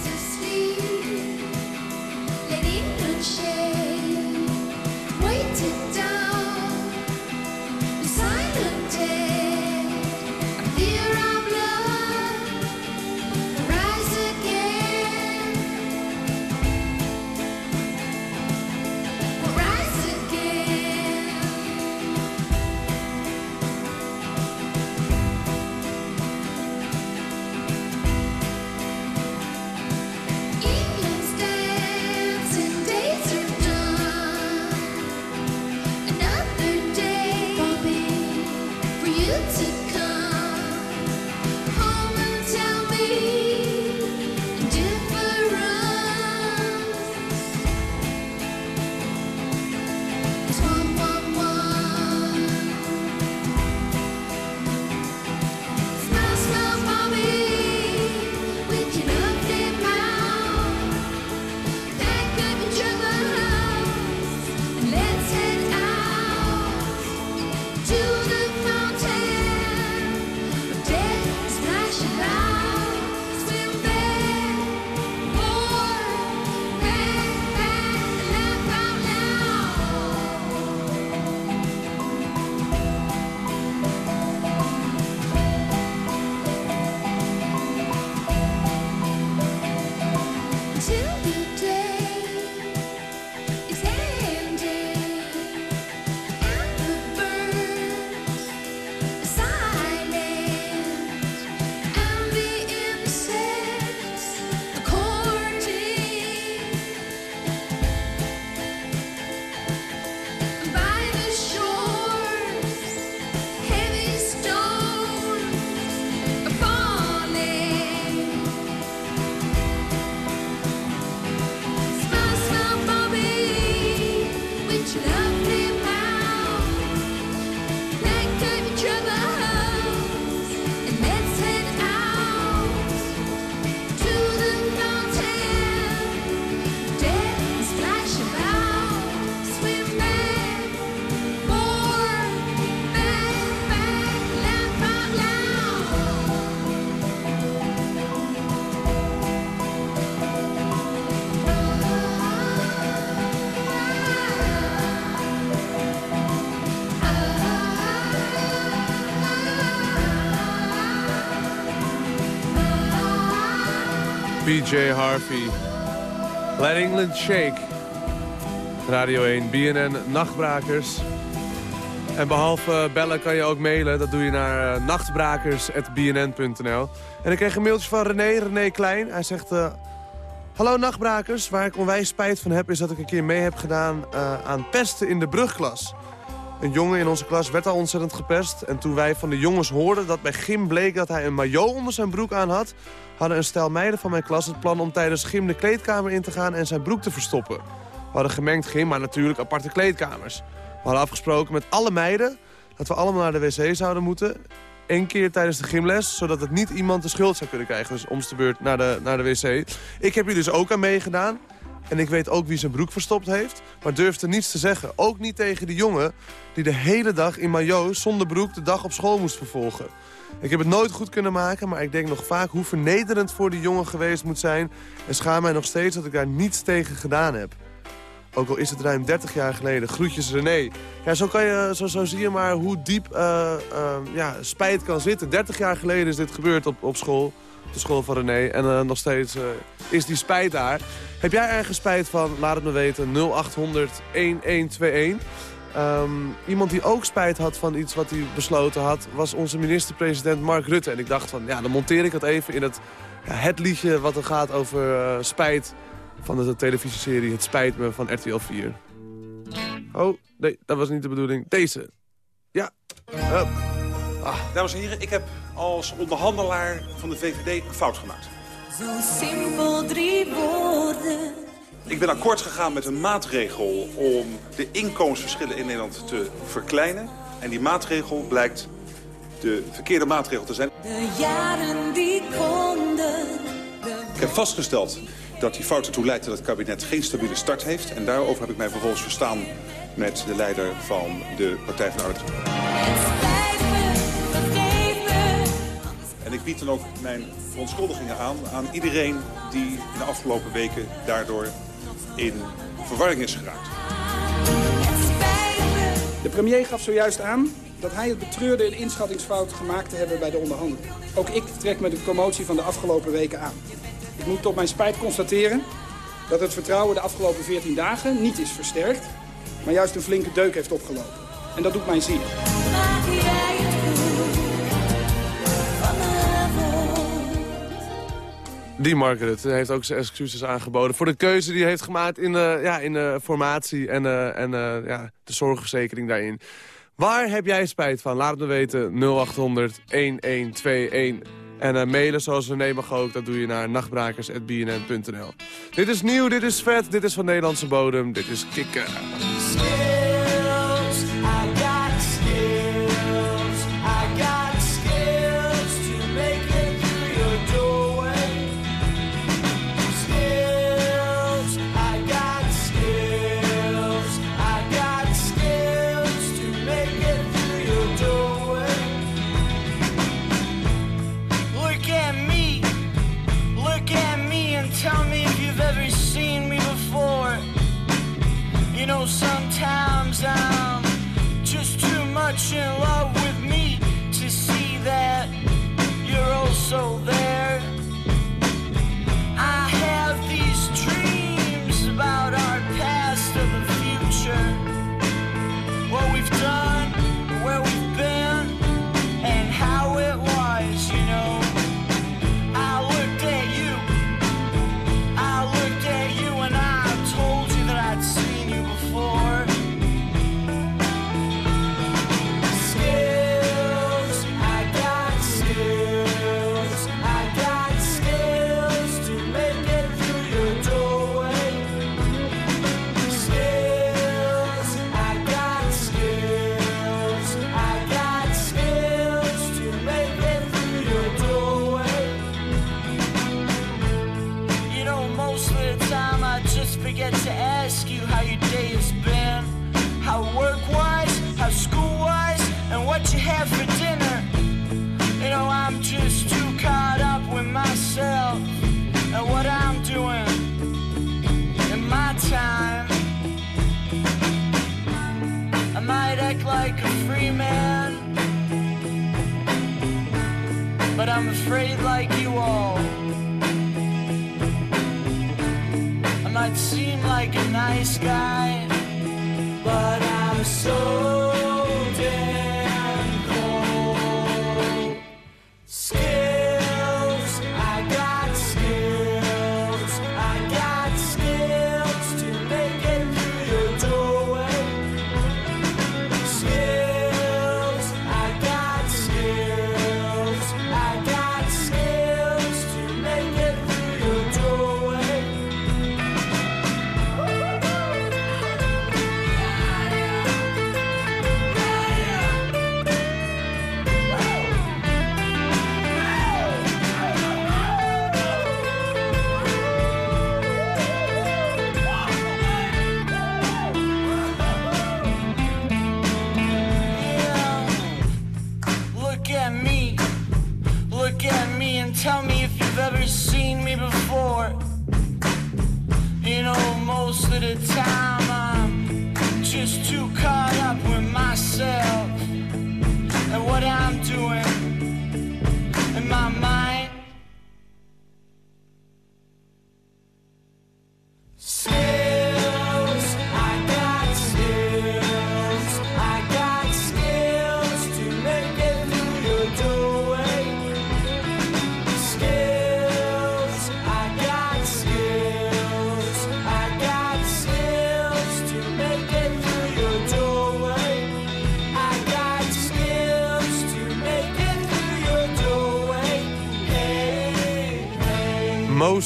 PJ Harvey. Let England Shake. Radio 1, BNN, Nachtbrakers. En behalve bellen kan je ook mailen. Dat doe je naar uh, nachtbrakers.bnn.nl. En ik kreeg een mailtje van René, René Klein. Hij zegt... Uh, Hallo Nachtbrakers, waar ik onwijs spijt van heb... is dat ik een keer mee heb gedaan uh, aan pesten in de brugklas. Een jongen in onze klas werd al ontzettend gepest. En toen wij van de jongens hoorden dat bij gym bleek dat hij een maillot onder zijn broek aan had... hadden een stel meiden van mijn klas het plan om tijdens gym de kleedkamer in te gaan en zijn broek te verstoppen. We hadden gemengd gym, maar natuurlijk aparte kleedkamers. We hadden afgesproken met alle meiden dat we allemaal naar de wc zouden moeten. Eén keer tijdens de gymles, zodat het niet iemand de schuld zou kunnen krijgen. Dus om de beurt naar de, naar de wc. Ik heb hier dus ook aan meegedaan. En ik weet ook wie zijn broek verstopt heeft. Maar durfde niets te zeggen. Ook niet tegen de jongen die de hele dag in maillot zonder broek de dag op school moest vervolgen. Ik heb het nooit goed kunnen maken, maar ik denk nog vaak hoe vernederend voor die jongen geweest moet zijn. En schaam mij nog steeds dat ik daar niets tegen gedaan heb. Ook al is het ruim 30 jaar geleden. Groetjes René. Ja, zo, kan je, zo, zo zie je maar hoe diep uh, uh, ja, spijt kan zitten. 30 jaar geleden is dit gebeurd op, op school. De school van René. En eh, nog steeds eh, is die spijt daar. Heb jij ergens spijt van? Laat het me weten. 0800 1121. Ehm, iemand die ook spijt had van iets wat hij besloten had... was onze minister-president Mark Rutte. En ik dacht van, ja, dan monteer ik het even in het, het liedje... wat er gaat over eh, spijt van de televisieserie Het Spijt Me van RTL 4. Oh, nee, dat was niet de bedoeling. Deze. Ja. Hup. Dames en heren, ik heb als onderhandelaar van de VVD een fout gemaakt. Zo simpel drie woorden. Ik ben akkoord gegaan met een maatregel om de inkomensverschillen in Nederland te verkleinen. En die maatregel blijkt de verkeerde maatregel te zijn. De jaren die konden. Ik heb vastgesteld dat die fout ertoe leidt dat het kabinet geen stabiele start heeft. En daarover heb ik mij vervolgens verstaan met de leider van de Partij van de Arbeid. Ik bied dan ook mijn verontschuldigingen aan aan iedereen die in de afgelopen weken daardoor in verwarring is geraakt. De premier gaf zojuist aan dat hij het betreurde een inschattingsfout gemaakt te hebben bij de onderhandeling. Ook ik trek me de commotie van de afgelopen weken aan. Ik moet tot mijn spijt constateren dat het vertrouwen de afgelopen 14 dagen niet is versterkt, maar juist een flinke deuk heeft opgelopen. En dat doet mij zeer. Die Margaret heeft ook zijn excuses aangeboden voor de keuze die hij heeft gemaakt in, eh, ja, in de formatie en, eh, en eh, ja, de zorgverzekering daarin. Waar heb jij spijt van? Laat het me weten 0800 1121. En eh, mailen zoals René mag ook, dat doe je naar nachtbrakers.bnn.nl. Dit is nieuw, dit is vet, dit is van Nederlandse bodem, dit is kicken.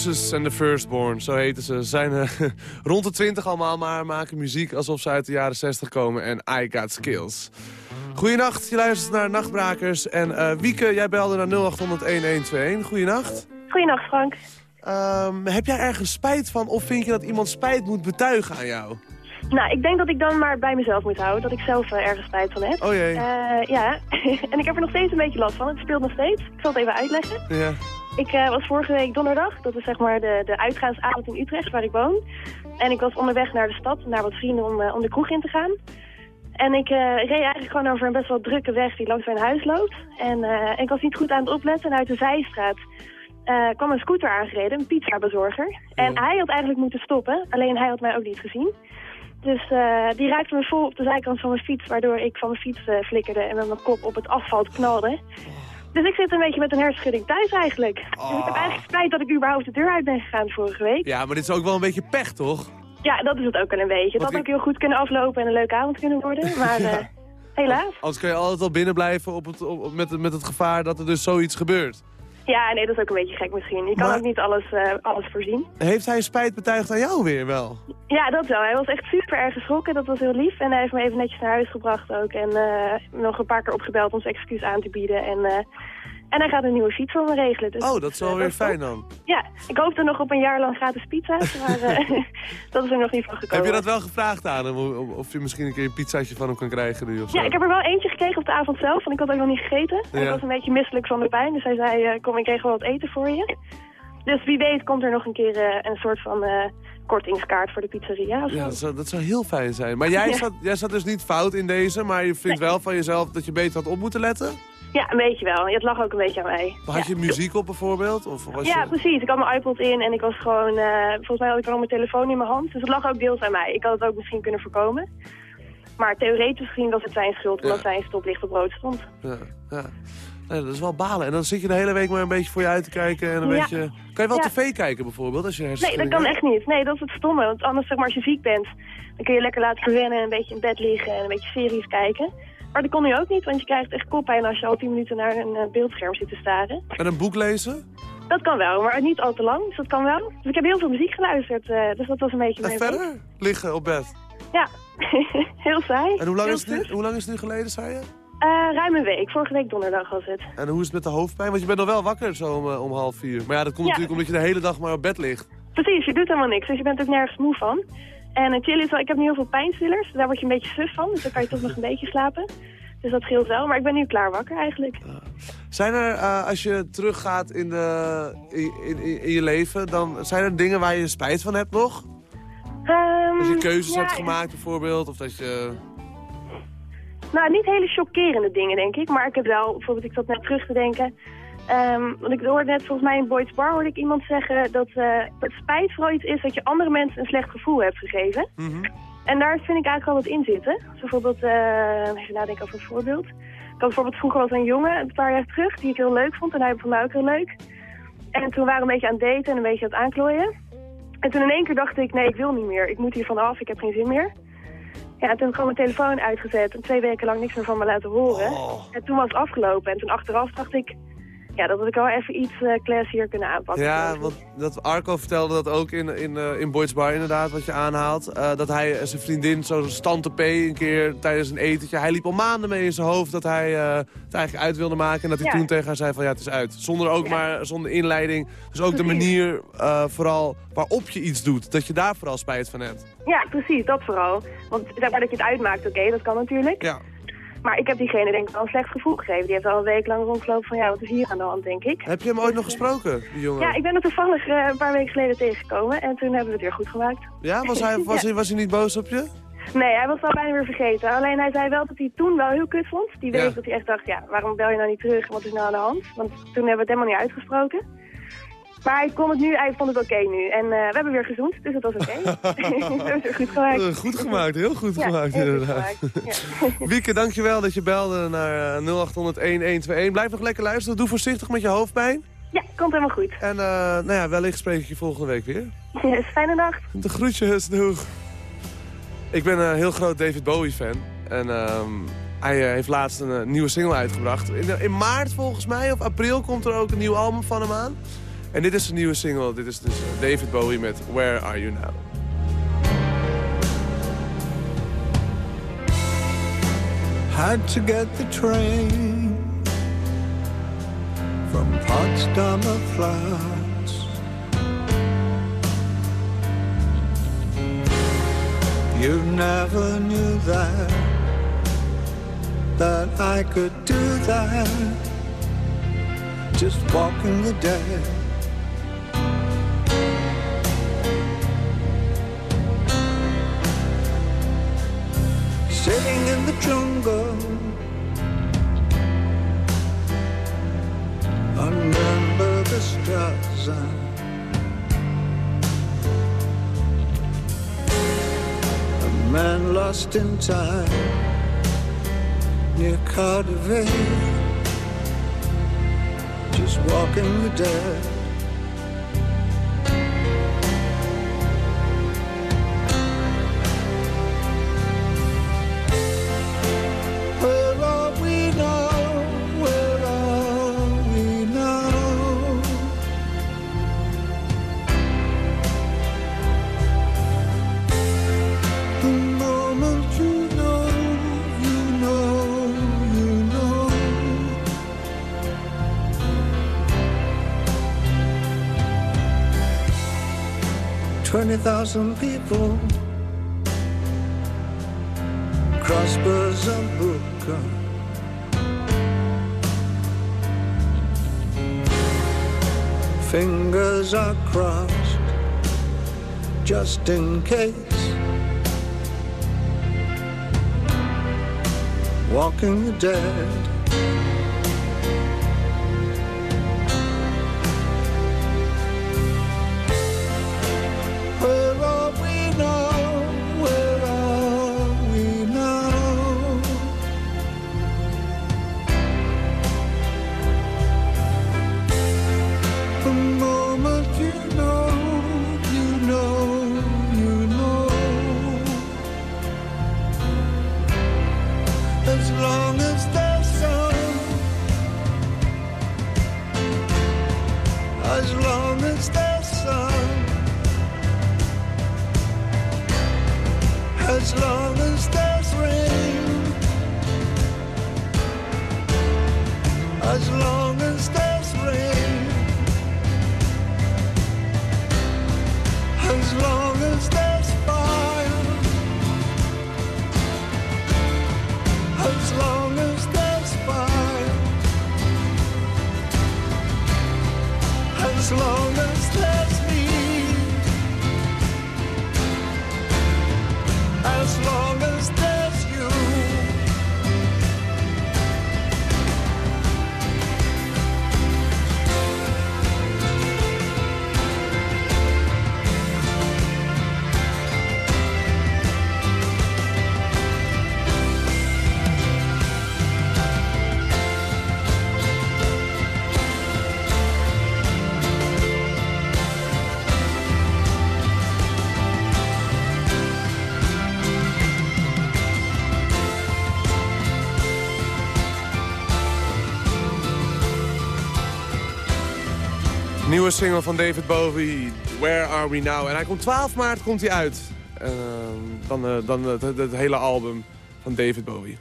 Moses and the Firstborn, zo heten ze. Ze zijn eh, rond de 20 allemaal, maar maken muziek alsof ze uit de jaren 60 komen. En I got skills. Goedenacht, je luistert naar Nachtbrakers. En eh, Wieke, jij belde naar 0800-1121. Goedenacht. Goedenacht, Frank. Ehm, heb jij ergens spijt van of vind je dat iemand spijt moet betuigen aan jou? Nou, ik denk dat ik dan maar bij mezelf moet houden. Dat ik zelf eh, ergens spijt van heb. Oh jee. Eh, ja, en ik heb er nog steeds een beetje last van. Het speelt nog steeds. Ik zal het even uitleggen. Ja. Ik eh, was vorige week donderdag. Dat is zeg maar de, de uitgaansavond in Utrecht, waar ik woon. En ik was onderweg naar de stad, naar wat vrienden om, om de kroeg in te gaan. En ik reed eigenlijk gewoon over een best wel drukke weg die langs mijn huis loopt. En ik was niet goed aan het opletten. En uit de zijstraat eh, kwam een scooter aangereden, een pizzabezorger. En hij had eigenlijk moeten stoppen, alleen hij had mij ook niet gezien. Dus eh, die raakte me vol op de zijkant van mijn fiets, waardoor ik van mijn fiets eh, flikkerde en met mijn kop op het asfalt knalde. Dus ik zit een beetje met een hersenschudding thuis eigenlijk. Dus ik heb eigenlijk spijt dat ik überhaupt de deur uit ben gegaan vorige week. Ja, maar dit is ook wel een beetje pech, toch? Ja, dat is het ook wel een beetje. Het had ook heel goed kunnen aflopen en een leuke avond kunnen worden. Maar eh, helaas. Anders kun je altijd wel binnen blijven op het, op, met, met het gevaar dat er dus zoiets gebeurt. Ja, nee, dat is ook een beetje gek misschien. Je kan Maar- ook niet alles, eh, alles voorzien. Heeft hij spijt betuigd aan jou weer wel? Ja, dat wel. Hij was echt super erg geschrokken. Dat was heel lief. En hij heeft me even netjes naar huis gebracht ook. En eh, nog een paar keer opgebeld om zijn excuus aan te bieden. En, eh, en hij gaat een nieuwe fiets voor me regelen. Dus Oh, dat is wel weer fijn dan. Ja, ik hoopte nog op een jaar lang gratis pizza's. Maar eh, dat is er nog niet van gekomen. Heb je dat wel gevraagd aan hem? Of, je misschien een keer een pizzaatje van hem kan krijgen nu of zo? Ja, ik heb er wel eentje gekregen op de avond zelf, want ik had ook nog niet gegeten. En Ja. ik was een beetje misselijk van de pijn, dus hij zei, eh, kom, ik regel wat eten voor je. Dus wie weet komt er nog een keer eh, een soort van kortingskaart voor de pizzeria of zo. Ja, dat zou, dat zou heel fijn zijn. Maar jij, Ja. zat, jij zat dus niet fout in deze, maar je vindt wel van jezelf dat je beter had op moeten letten? Ja, een beetje wel. Het lag ook een beetje aan mij. Maar had je muziek op bijvoorbeeld? Of was Ja, je... precies. Ik had mijn iPod in en ik was gewoon... eh, volgens mij had ik al mijn telefoon in mijn hand. Dus het lag ook deels aan mij. Ik had het ook misschien kunnen voorkomen. Maar theoretisch gezien was het zijn schuld, omdat zijn stoplicht op rood stond. Ja, ja. Nee, dat is wel balen. En dan zit je de hele week maar een beetje voor je uit te kijken en een Ja. beetje... Kan je wel Ja. tv kijken bijvoorbeeld als je Nee, dat kan hebt? echt niet. Nee, dat is het stomme. Want anders, zeg maar, als je ziek bent, dan kun je lekker laten verwennen en een beetje in bed liggen en een beetje series kijken. Maar dat kon nu ook niet, want je krijgt echt koppijn als je al tien minuten naar een eh, beeldscherm zit te staren. En een boek lezen? Dat kan wel, maar niet al te lang, dus dat kan wel. Dus ik heb heel veel muziek geluisterd, eh, dus dat was een beetje En mijn verder? Liggen op bed. Ja, heel saai. En hoe lang, Heel is het nu, hoe lang is het nu geleden, zei je? Eh, ruim een week. Vorige week donderdag was het. En hoe is het met de hoofdpijn? Want je bent nog wel wakker zo om, om half vier. Maar ja, dat komt Ja. natuurlijk omdat je de hele dag maar op bed ligt. Precies, je doet helemaal niks, dus je bent ook nergens moe van. En het chill is wel, ik heb nu heel veel pijnstillers, daar word je een beetje suf van, dus dan kan je toch nog een beetje slapen. Dus dat scheelt wel, maar ik ben nu klaar wakker eigenlijk. Zijn er, eh, als je teruggaat in, de, in, in, in je leven, dan zijn er dingen waar je spijt van hebt nog? Ehm, Dat je keuzes ja, hebt gemaakt bijvoorbeeld, of dat je... Nou, niet hele chockerende dingen, denk ik. Maar ik heb wel, bijvoorbeeld, ik zat net terug te denken. Ehm, want ik hoorde net volgens mij in Boyd's Bar hoorde ik iemand zeggen dat eh, het spijt vooral iets is dat je andere mensen een slecht gevoel hebt gegeven. En daar vind ik eigenlijk wel wat in zitten. Dus bijvoorbeeld, eh, even nadenken over een voorbeeld. Ik had bijvoorbeeld vroeger was een jongen, een paar jaar terug, die ik heel leuk vond. En hij vond mij ook heel leuk. En toen waren we een beetje aan het daten en een beetje aan het aanklooien. En toen in één keer dacht ik, nee, ik wil niet meer. Ik moet hier vanaf, ik heb geen zin meer. Ja, en toen heb ik gewoon mijn telefoon uitgezet en twee weken lang niks meer van me laten horen. En toen was het afgelopen. En toen achteraf dacht ik, ja, dat had ik wel even iets eh classier kunnen aanpakken. Ja, want dat Arco vertelde dat ook in, in, eh, in Boyd's Bar inderdaad, wat je aanhaalt. Eh, dat hij en zijn vriendin, zo'n Stante P, een keer tijdens een etentje... Hij liep al maanden mee in zijn hoofd dat hij het eigenlijk uit wilde maken. En dat hij Ja. toen tegen haar zei van ja, het is uit. Zonder ook maar, zonder inleiding. Dus ook de manier vooral waarop je iets doet. Dat je daar vooral spijt van hebt. Ja, precies, dat vooral. Want zeg maar dat je het uitmaakt, oké, dat kan natuurlijk. Ja. Maar ik heb diegene denk ik wel een slecht gevoel gegeven. Die heeft al een week lang rondgelopen van ja, wat is hier aan de hand, denk ik. Heb je hem ooit nog gesproken, die jongen? Ja, ik ben er toevallig eh, een paar weken geleden tegengekomen en toen hebben we het weer goed gemaakt. Ja, was hij, was, Ja. hij, was hij niet boos op je? Nee, hij was al bijna weer vergeten. Alleen hij zei wel dat hij toen wel heel kut vond. Die week Ja. dat hij echt dacht, ja, waarom bel je nou niet terug? Wat is nou aan de hand? Want toen hebben we het helemaal niet uitgesproken. Maar hij kon het nu, vond het oké nu. En eh, we hebben weer gezoend, dus het was oké. we hebben het weer goed gemaakt. Eh, Goed gemaakt, heel goed Ja, gemaakt heel goed inderdaad. gemaakt, Wieke, dankjewel dat je belde naar eh, 0800-1121. Blijf nog lekker luisteren. Doe voorzichtig met je hoofdpijn. Ja, komt helemaal goed. En eh, nou ja, wellicht spreek ik je volgende week weer. Yes, fijne dag. De groetjes, doeg. Ik ben een heel groot David Bowie-fan. En ehm, hij eh, heeft laatst een eh, nieuwe single uitgebracht. In, in maart volgens mij, of april, komt er ook een nieuw album van hem aan. En dit is een nieuwe single. Dit is dus eh, David Bowie met Where Are You Now. Had to get the train from Potsdamer Platz. You never knew that, that I could do that, just walking the dead. In the jungle under the stars. A man lost in time near Cardiff, just walking the dead. 20,000 people. Crossbars are broken. Fingers are crossed, just in case. Walking the dead. As long as there's single van David Bowie, Where Are We Now? En hij komt 12 maart komt hij uit. Ehm, dan eh, dan het, het- het hele album van David Bowie.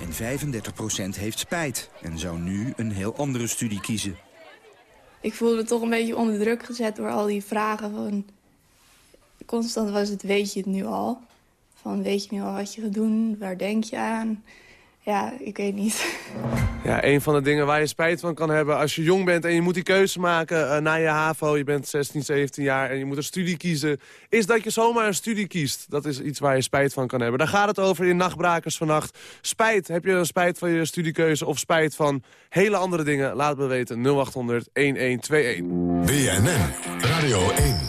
En 35% heeft spijt en zou nu een heel andere studie kiezen. Ik voelde me toch een beetje onder druk gezet door al die vragen. Van... Constant was het, weet je het nu al? Van, weet je nu al wat je gaat doen? Waar denk je aan? Ja, ik weet niet. Ja, een van de dingen waar je spijt van kan hebben als je jong bent... en je moet die keuze maken eh, na je HAVO, je bent 16, 17 jaar... en je moet een studie kiezen, is dat je zomaar een studie kiest. Dat is iets waar je spijt van kan hebben. Daar gaat het over in Nachtbrakers vannacht. Spijt, heb je een spijt van je studiekeuze of spijt van hele andere dingen? Laat het me weten, 0800 1121. BNN Radio 1.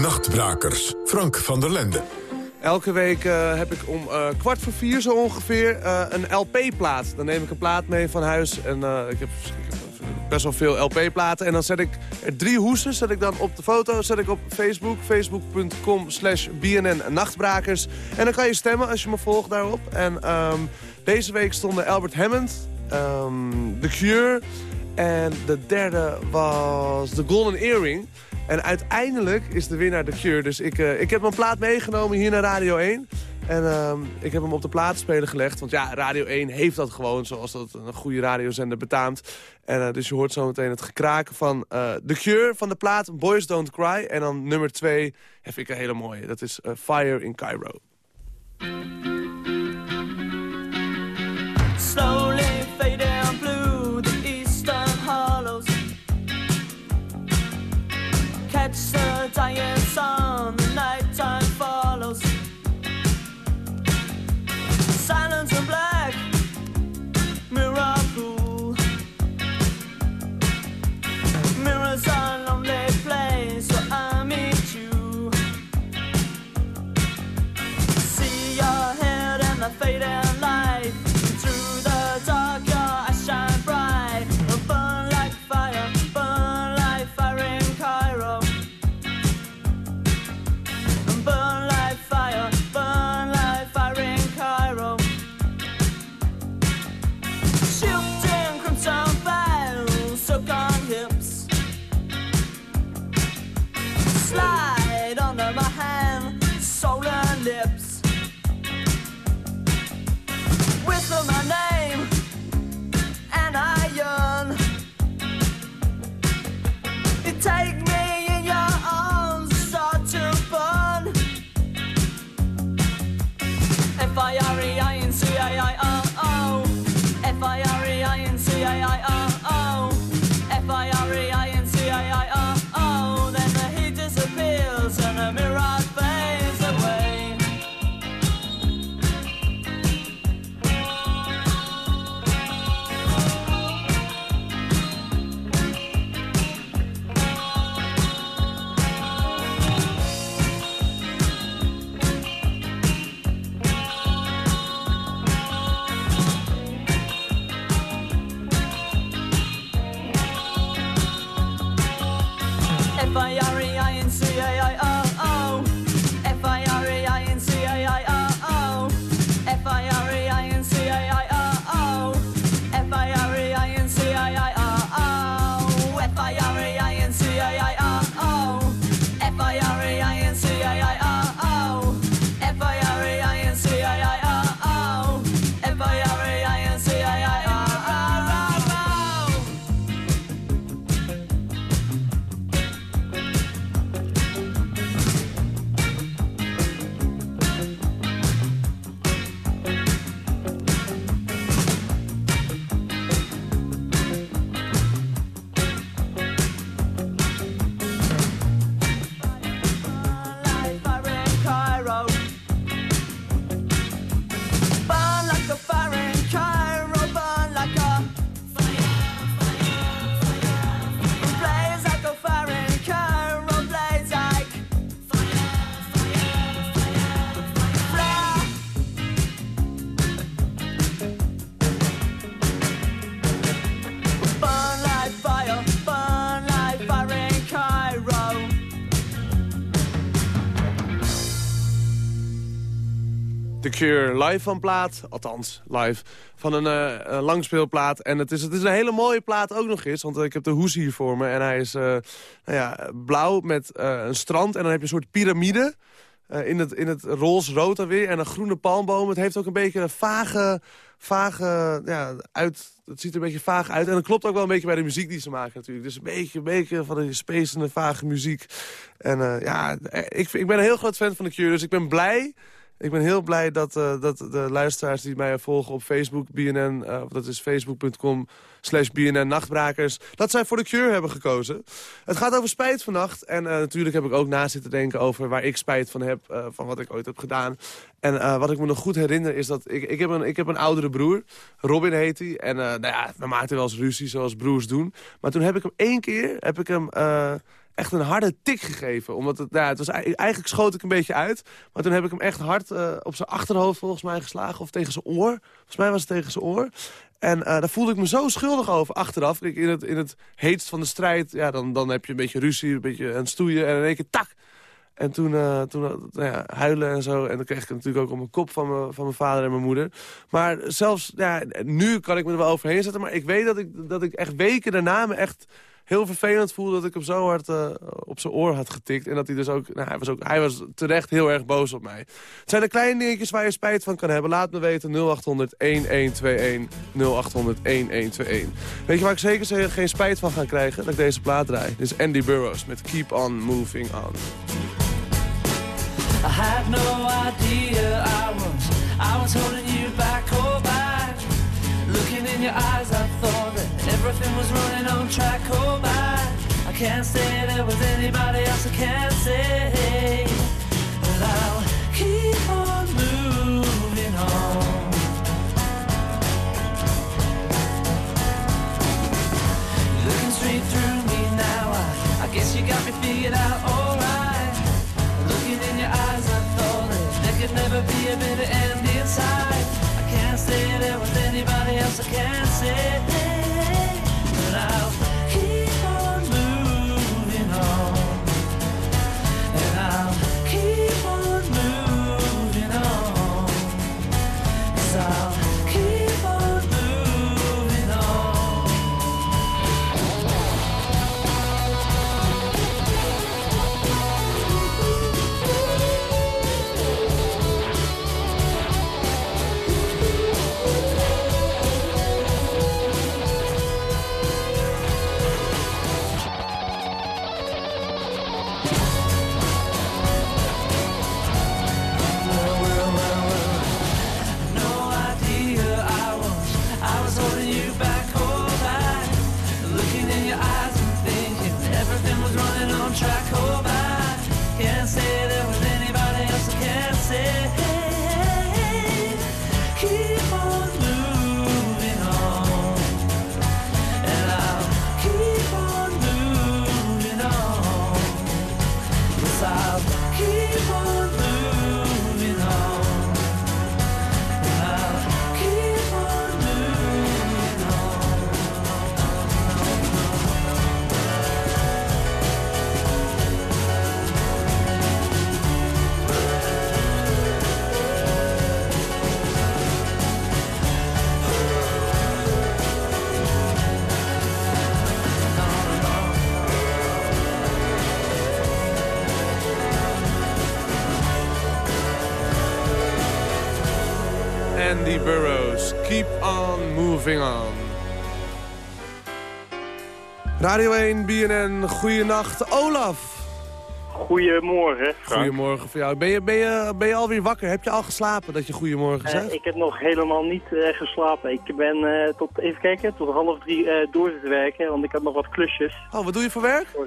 Nachtbrakers, Frank van der Lende. Elke week eh, heb ik om eh, kwart voor vier zo ongeveer eh, een LP-plaat. Dan neem ik een plaat mee van huis en ik, heb, ik heb best wel veel LP-platen. En dan zet ik er drie hoesen zet ik dan op de foto, zet ik op Facebook. Facebook.com slash BNN Nachtbrakers. En dan kan je stemmen als je me volgt daarop. En ehm, deze week stonden Albert Hammond, ehm, The Cure. En de derde was The Golden Earring. En uiteindelijk is de winnaar The Cure. Dus ik, eh, ik heb mijn plaat meegenomen hier naar Radio 1. En ehm, ik heb hem op de platenspeler gelegd. Want ja, Radio 1 heeft dat gewoon zoals dat een goede radiozender betaamt. En, eh, dus je hoort zo meteen het gekraken van eh, The Cure van de plaat Boys Don't Cry. En dan nummer 2 heb ik een hele mooie. Dat is eh, Fire in Cairo. Dying sun, the nighttime follows. Silence and black. Mirrors lonely place where I meet you. See your head and the Whisper my name, The Cure live van plaat, althans live, van een een langspeelplaat. En het is, het is een hele mooie plaat ook nog eens, want ik heb de hoes hier voor me. En hij is eh, nou ja, blauw met eh, een strand en dan heb je een soort piramide. in het, in het roze-rood weer en een groene palmboom. Het heeft ook een beetje een vage, vage ja, uit, het ziet er een beetje vaag uit. En dat klopt ook wel een beetje bij de muziek die ze maken natuurlijk. Dus een beetje, een beetje van die spacende, vage muziek. En ja, ik, ik ben een heel groot fan van The Cure, dus ik ben blij... Ik ben heel blij dat, eh, dat de luisteraars die mij volgen op Facebook, BNN, eh, dat is facebook.com slash BNN Nachtbrakers, dat zij voor de Cure hebben gekozen. Het gaat over spijt vannacht. En eh, natuurlijk heb ik ook na zitten denken over waar ik spijt van heb, van wat ik ooit heb gedaan. En wat ik me nog goed herinner is dat ik, ik, heb, een, ik heb een oudere broer, Robin heet hij. En nou ja, we maakten wel eens ruzie zoals broers doen. Maar toen heb ik hem één keer, heb ik hem... echt een harde tik gegeven. Omdat het, nou, het was, ei- eigenlijk schoot ik een beetje uit. Maar toen heb ik hem echt hard eh, op zijn achterhoofd volgens mij geslagen. Of tegen zijn oor. Volgens mij was het tegen zijn oor. En eh, daar voelde ik me zo schuldig over achteraf. In, het, in het heetst van de strijd, ja, dan, dan heb je een beetje ruzie, een beetje aan het stoeien. En in één keer, tak! En toen, eh, toen uh, nou ja, huilen en zo. En dan kreeg ik het natuurlijk ook op mijn kop van, mijn- van mijn vader en mijn moeder. Maar zelfs, ja, nu kan ik me er wel overheen zetten. Maar ik weet dat ik, dat ik echt weken daarna me echt heel vervelend voelde... dat ik hem zo hard eh, op zijn oor had getikt. En dat hij dus ook, nou, hij was ook, hij was terecht heel erg boos op mij. Het zijn de kleine dingetjes waar je spijt van kan hebben. Laat me weten 0800 1121 0800 1121. Weet je waar ik zeker ze- geen spijt van ga krijgen? Dat ik deze plaat draai. Dit is Andy Burroughs met Keep On Moving On. I had no idea I was, I was holding you back, oh back. Looking in your eyes, everything was running on track, oh back. I can't say there was anybody else I can't say. But I'll keep on moving on. Looking straight through me now, I, I guess you got me figured out, alright. Looking in your eyes, I thought that there could never be a better end inside. I can't say there was anybody else I can say. On. Radio 1, BNN, goeienacht. Olaf. Goedemorgen, Frank. Goedemorgen voor jou. Ben je, ben, je, ben je alweer wakker? Heb je al geslapen dat je goedemorgen Eh, zegt? ik heb nog helemaal niet eh, geslapen. Ik ben eh, tot, even kijken, tot half drie door zitten werken, want ik had nog wat klusjes. Oh, wat doe je voor werk? Voor,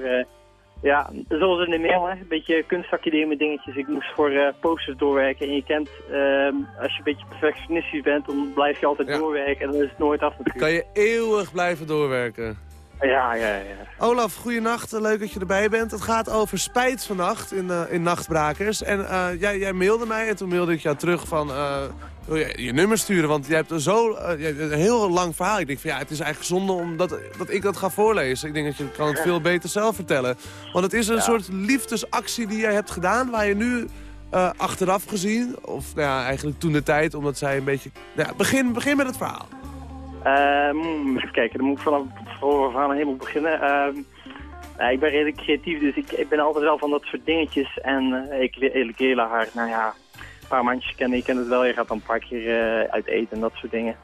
ja, zoals in de mail, hè. een beetje kunstakademie dingetjes. Ik moest voor eh, posters doorwerken en je kent, ehm, als je een beetje perfectionistisch bent, dan blijf je altijd doorwerken en dan is het nooit af natuurlijk. Kan je eeuwig blijven doorwerken. Ja, ja, ja. Olaf, goeienacht. Leuk dat je erbij bent. Het gaat over spijt vannacht in, eh, in Nachtbrakers. En eh, jij, jij mailde mij en toen mailde ik jou terug van... eh, wil je je nummer sturen? Want jij hebt zo je hebt een heel lang verhaal. Ik denk van ja, het is eigenlijk zonde omdat dat ik dat ga voorlezen. Ik denk dat je kan het veel beter zelf vertellen. Want het is een Ja. soort liefdesactie die jij hebt gedaan... waar je nu achteraf gezien, of nou ja, eigenlijk toen de tijd... omdat zij een beetje... Nou ja, begin, begin met het verhaal. Ehm, even kijken, dan moet ik vanaf voor van helemaal beginnen. Ehm, nou, ik ben redelijk creatief, dus ik, ik ben altijd wel van dat soort dingetjes. En eh, ik, ik leer haar, nou ja, een paar maandjes kennen. Je kent het wel, je gaat dan een paar keer eh, uit eten en dat soort dingen.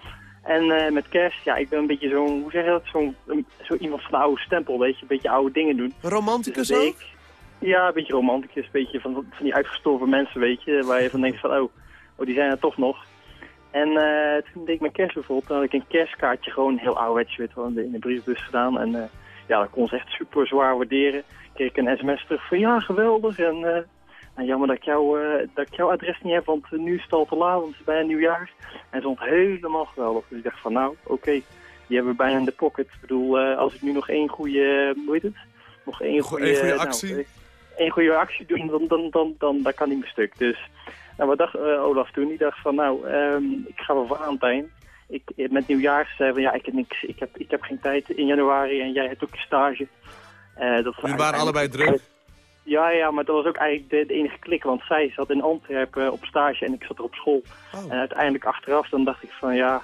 En eh, met kerst, ja, ik ben een beetje zo'n, hoe zeg je dat, zo'n zo iemand van de oude stempel, weet je, een beetje oude dingen doen. Romanticus Dus ook? Ja, een beetje romanticus, een beetje van, van die uitgestorven mensen, weet je, waar je van denkt van, oh, oh die zijn er toch nog. En eh, toen deed ik mijn kerst bijvoorbeeld, toen had ik een kerstkaartje gewoon heel ouderwets in de, briefbus gedaan. En eh, ja, dat kon ze echt super zwaar waarderen. Kreeg ik een sms terug van ja, geweldig. En eh, nou, jammer dat ik, jou, dat ik jouw adres niet heb, want nu is het al te laat, want het is bijna nieuwjaar. En ze vond het helemaal geweldig. Dus ik dacht van nou, oké, die hebben we bijna in de pocket. Ik bedoel, als ik nu nog één goede, hoe heet het? Nog één goede, goede nou, actie. één goede actie doen, dan, dan, dan, dan, dan kan niet meer stuk. Dus nou, wat dacht eh, Olaf toen? Die dacht van, nou, ehm, ik ga wel Valentijn. Ik, eh, met nieuwjaar zei van, ja, ik heb niks, ik heb, ik heb geen tijd in januari en jij hebt ook je stage. Eh, dat waren allebei druk. Ja, ja, maar dat was ook eigenlijk de, de enige klik. Want zij zat in Antwerpen op stage en ik zat er op school. Oh. En uiteindelijk achteraf dan dacht ik van ja,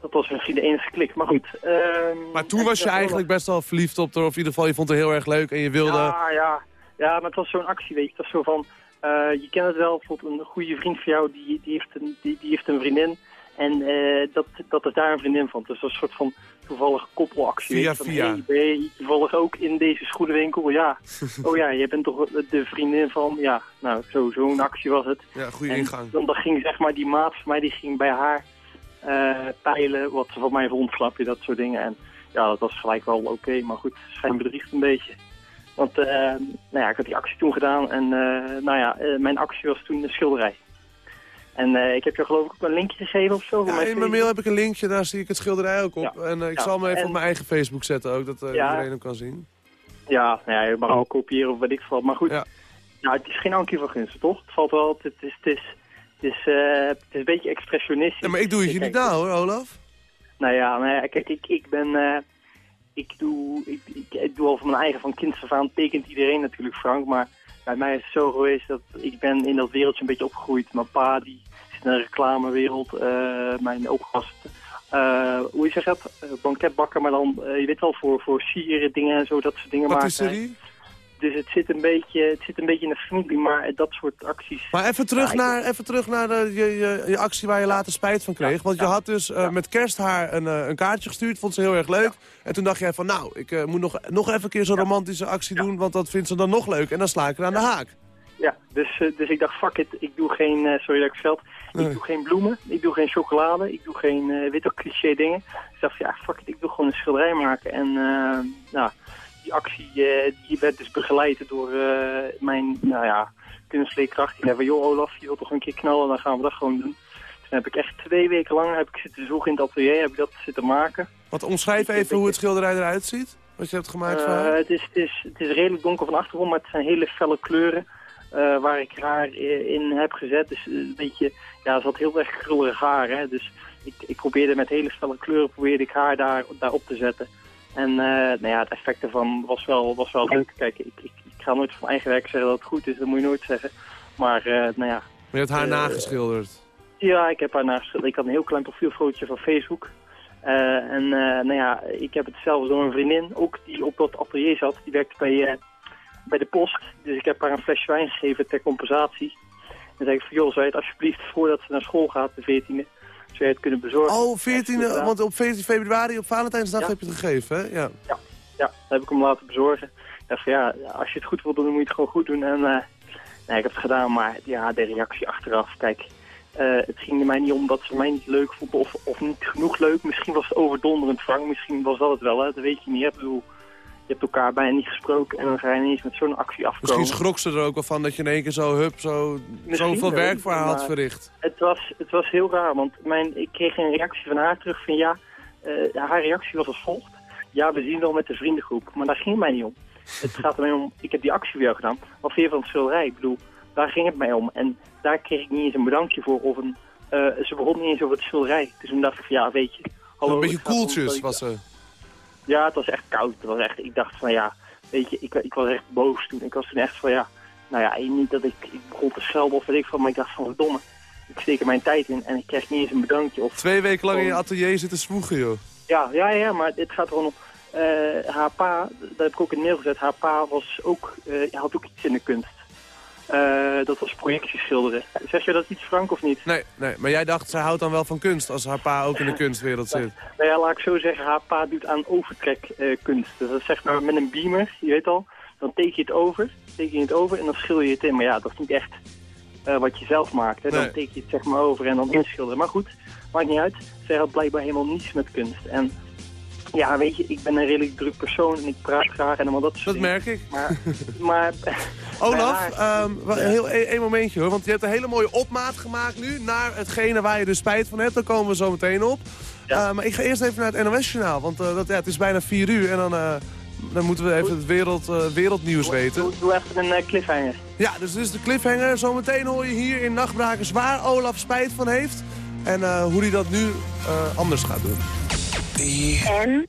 dat was misschien de enige klik. Maar goed. ehm, Maar toen en was je eigenlijk best wel verliefd op haar, of in ieder geval je vond het heel erg leuk en je wilde... Ja, ja. ja, maar het was zo'n actie, weet je. Het was zo van, je kent het wel, bijvoorbeeld een goede vriend van jou, die, die, heeft, een, die, die heeft een vriendin. En eh, dat, dat is daar een vriendin van. Dus dat is een soort van toevallige koppelactie. Via, van, via. hey, ben je toevallig ook in deze schoenenwinkel? Ja. oh ja, je bent toch de vriendin van... Ja, nou, zo- zo'n actie was het. Ja, goede ingang. Dan, dan ging zeg maar die maat van mij, die ging bij haar eh, peilen wat ze van mij vond, snap je, dat soort dingen. En ja, dat was gelijk wel oké, maar goed, schijn bedriegt een beetje. Want eh, nou ja, ik had die actie toen gedaan en eh, nou ja, eh, mijn actie was toen een schilderij. En eh, ik heb je geloof ik ook een linkje gegeven of zo. Ja, in mijn mail heb ik een linkje, daar zie ik het schilderij ook op. Ja. En ik Ja, zal hem even en- op mijn eigen Facebook zetten ook, dat eh, Ja. iedereen hem kan zien. Ja, nou ja, je mag ook kopiëren of wat ik veel. Maar goed, nou, het is geen Ankie van Gunsten, toch? Het valt wel, het is, het is, het is, eh, het is een beetje expressionistisch. Ja, maar ik doe het je niet na hoor, Olaf. Nou ja, nou ja kijk, ik, ik ben... ik, doe, ik, ik, ik doe al van mijn eigen van kinds af aan, tekent iedereen natuurlijk Frank, maar bij mij is het zo geweest dat ik ben in dat wereldje een beetje opgegroeid. Mijn pa die zit in de reclamewereld, eh, mijn oogast, eh hoe je zegt dat, Eh, banketbakker, maar dan, je weet wel, voor, voor sieren dingen en zo, dat soort dingen maken. Dus het zit, een beetje, het zit een beetje in de familie, maar dat soort acties... Maar even terug naar, even terug naar de, je, je, je actie waar je later spijt van kreeg. Want je had dus eh, met kerst haar een, eh, een kaartje gestuurd, vond ze heel erg leuk. En toen dacht jij van nou, ik eh, moet nog, nog even een keer zo'n romantische actie doen, want dat vindt ze dan nog leuk. En dan sla ik er aan de haak. Ja, dus, dus ik dacht, fuck it, ik doe geen, sorry dat ik het veld, ik doe geen bloemen, ik doe geen chocolade, ik doe geen, ook cliché dingen. Dus ik dacht, ja, fuck it, ik wil gewoon een schilderij maken. En nou, die actie eh, die werd dus begeleid door eh, mijn, nou ja, kunstleerkracht. Die zei van, joh Olaf, je wilt toch een keer knallen, dan gaan we dat gewoon doen. Toen heb ik echt twee weken lang heb ik zitten zoeken in het atelier, heb ik dat zitten maken. Want omschrijf even hoe het schilderij eruit ziet, wat je hebt gemaakt van Eh, haar. het, is, het, is, het is redelijk donker van achtergrond, maar het zijn hele felle kleuren waar ik haar in heb gezet. Dus een beetje, ja, ze had heel erg krullig haar. Hè? Dus ik, ik probeerde met hele felle kleuren probeerde ik haar daar, daar op te zetten. En eh, nou ja, het effect ervan was wel, was wel leuk. Kijk, ik, ik, ik ga nooit van eigen werk zeggen dat het goed is, dat moet je nooit zeggen. Maar eh, nou ja, Maar je hebt haar eh, nageschilderd. ja, ik heb haar nageschilderd. Ik had een heel klein profielfotootje van Facebook. En eh, nou ja, ik heb het zelfs door een vriendin, ook die op dat atelier zat. Die werkte bij, bij de post. Dus ik heb haar een flesje wijn gegeven ter compensatie. En zei ik van, joh, zou je het alsjeblieft voordat ze naar school gaat, de 14e, zou je het kunnen bezorgen? Oh, 14, Ja, want op 14 februari, op Valentijnsdag Ja. heb je het gegeven, hè? Ja. Ja, dat heb ik hem laten bezorgen. Ik dacht van ja, als je het goed wilt doen, dan moet je het gewoon goed doen. En eh, nee, ik heb het gedaan, maar ja, de reactie achteraf, kijk, eh, het ging er mij niet om dat ze mij niet leuk vonden of, of niet genoeg leuk. Misschien was het overdonderend, Frank, misschien was dat het wel, hè? dat weet je niet. Ik bedoel, je hebt elkaar bijna niet gesproken en dan ga je ineens met zo'n actie afkomen. Misschien schrok ze er ook wel van dat je in één keer zo, hup, zo, Misschien zoveel werk voor haar had verricht. Het was, het was heel raar, want mijn, ik kreeg een reactie van haar terug van ja, eh, haar reactie was als volgt. Ja, we zien wel met de vriendengroep, maar daar ging het mij niet om. Het gaat er mij om, ik heb die actie jou gedaan. Wat vind je van het schilderij? Ik bedoel, daar ging het mij om. En daar kreeg ik niet eens een bedankje voor. Of een, eh, ze begon niet eens over het schilderij. Dus toen dacht ik van ja, weet je. Hallo, een beetje koeltjes was ze. Ja, het was echt koud. Het was echt, ik dacht van ja, weet je, ik, ik was echt boos toen. Ik was toen echt van ja, nou ja, niet dat ik, ik begon te schelden of weet ik van, maar ik dacht van verdomme. Ik steek er mijn tijd in en ik krijg niet eens een bedankje. Of, Twee weken lang in je atelier zitten zwoegen, joh. ja, ja, ja, maar dit gaat gewoon om. eh, haar pa, dat heb ik ook in mail gezet, haar pa was ook, eh, had ook iets in de kunst. Eh, dat was projectieschilderen. Zeg je dat iets, Frank, of niet? Nee, nee, maar jij dacht, zij houdt dan wel van kunst als haar pa ook in de kunstwereld zit. Nou ja, laat ik zo zeggen, haar pa doet aan overtrekkunst. dus dat zeg maar met een beamer, je weet al. Dan teken je het over, teken je het over en dan schilder je het in. Maar ja, dat is niet echt eh, wat je zelf maakt. Hè. Dan Nee. teken je het zeg maar over en dan inschilderen. Maar goed, maakt niet uit. Zij had blijkbaar helemaal niets met kunst. En ja, weet je, ik ben een redelijk druk persoon en ik praat graag en allemaal dat soort Dat dingen. merk ik. Maar, maar Olaf, haar- ehm, heel één één momentje hoor, want je hebt een hele mooie opmaat gemaakt nu naar hetgene waar je dus spijt van hebt. Daar komen we zo meteen op. Eh, maar ik ga eerst even naar het NOS-journaal, want eh, dat, ja, het is bijna 4 uur en dan, eh, dan moeten we even het wereld, eh, wereldnieuws weten. Doe, doe even een cliffhanger. Ja, dus dit is de cliffhanger. Zometeen hoor je hier in Nachtbrakers waar Olaf spijt van heeft en eh, hoe hij dat nu eh, anders gaat doen. En?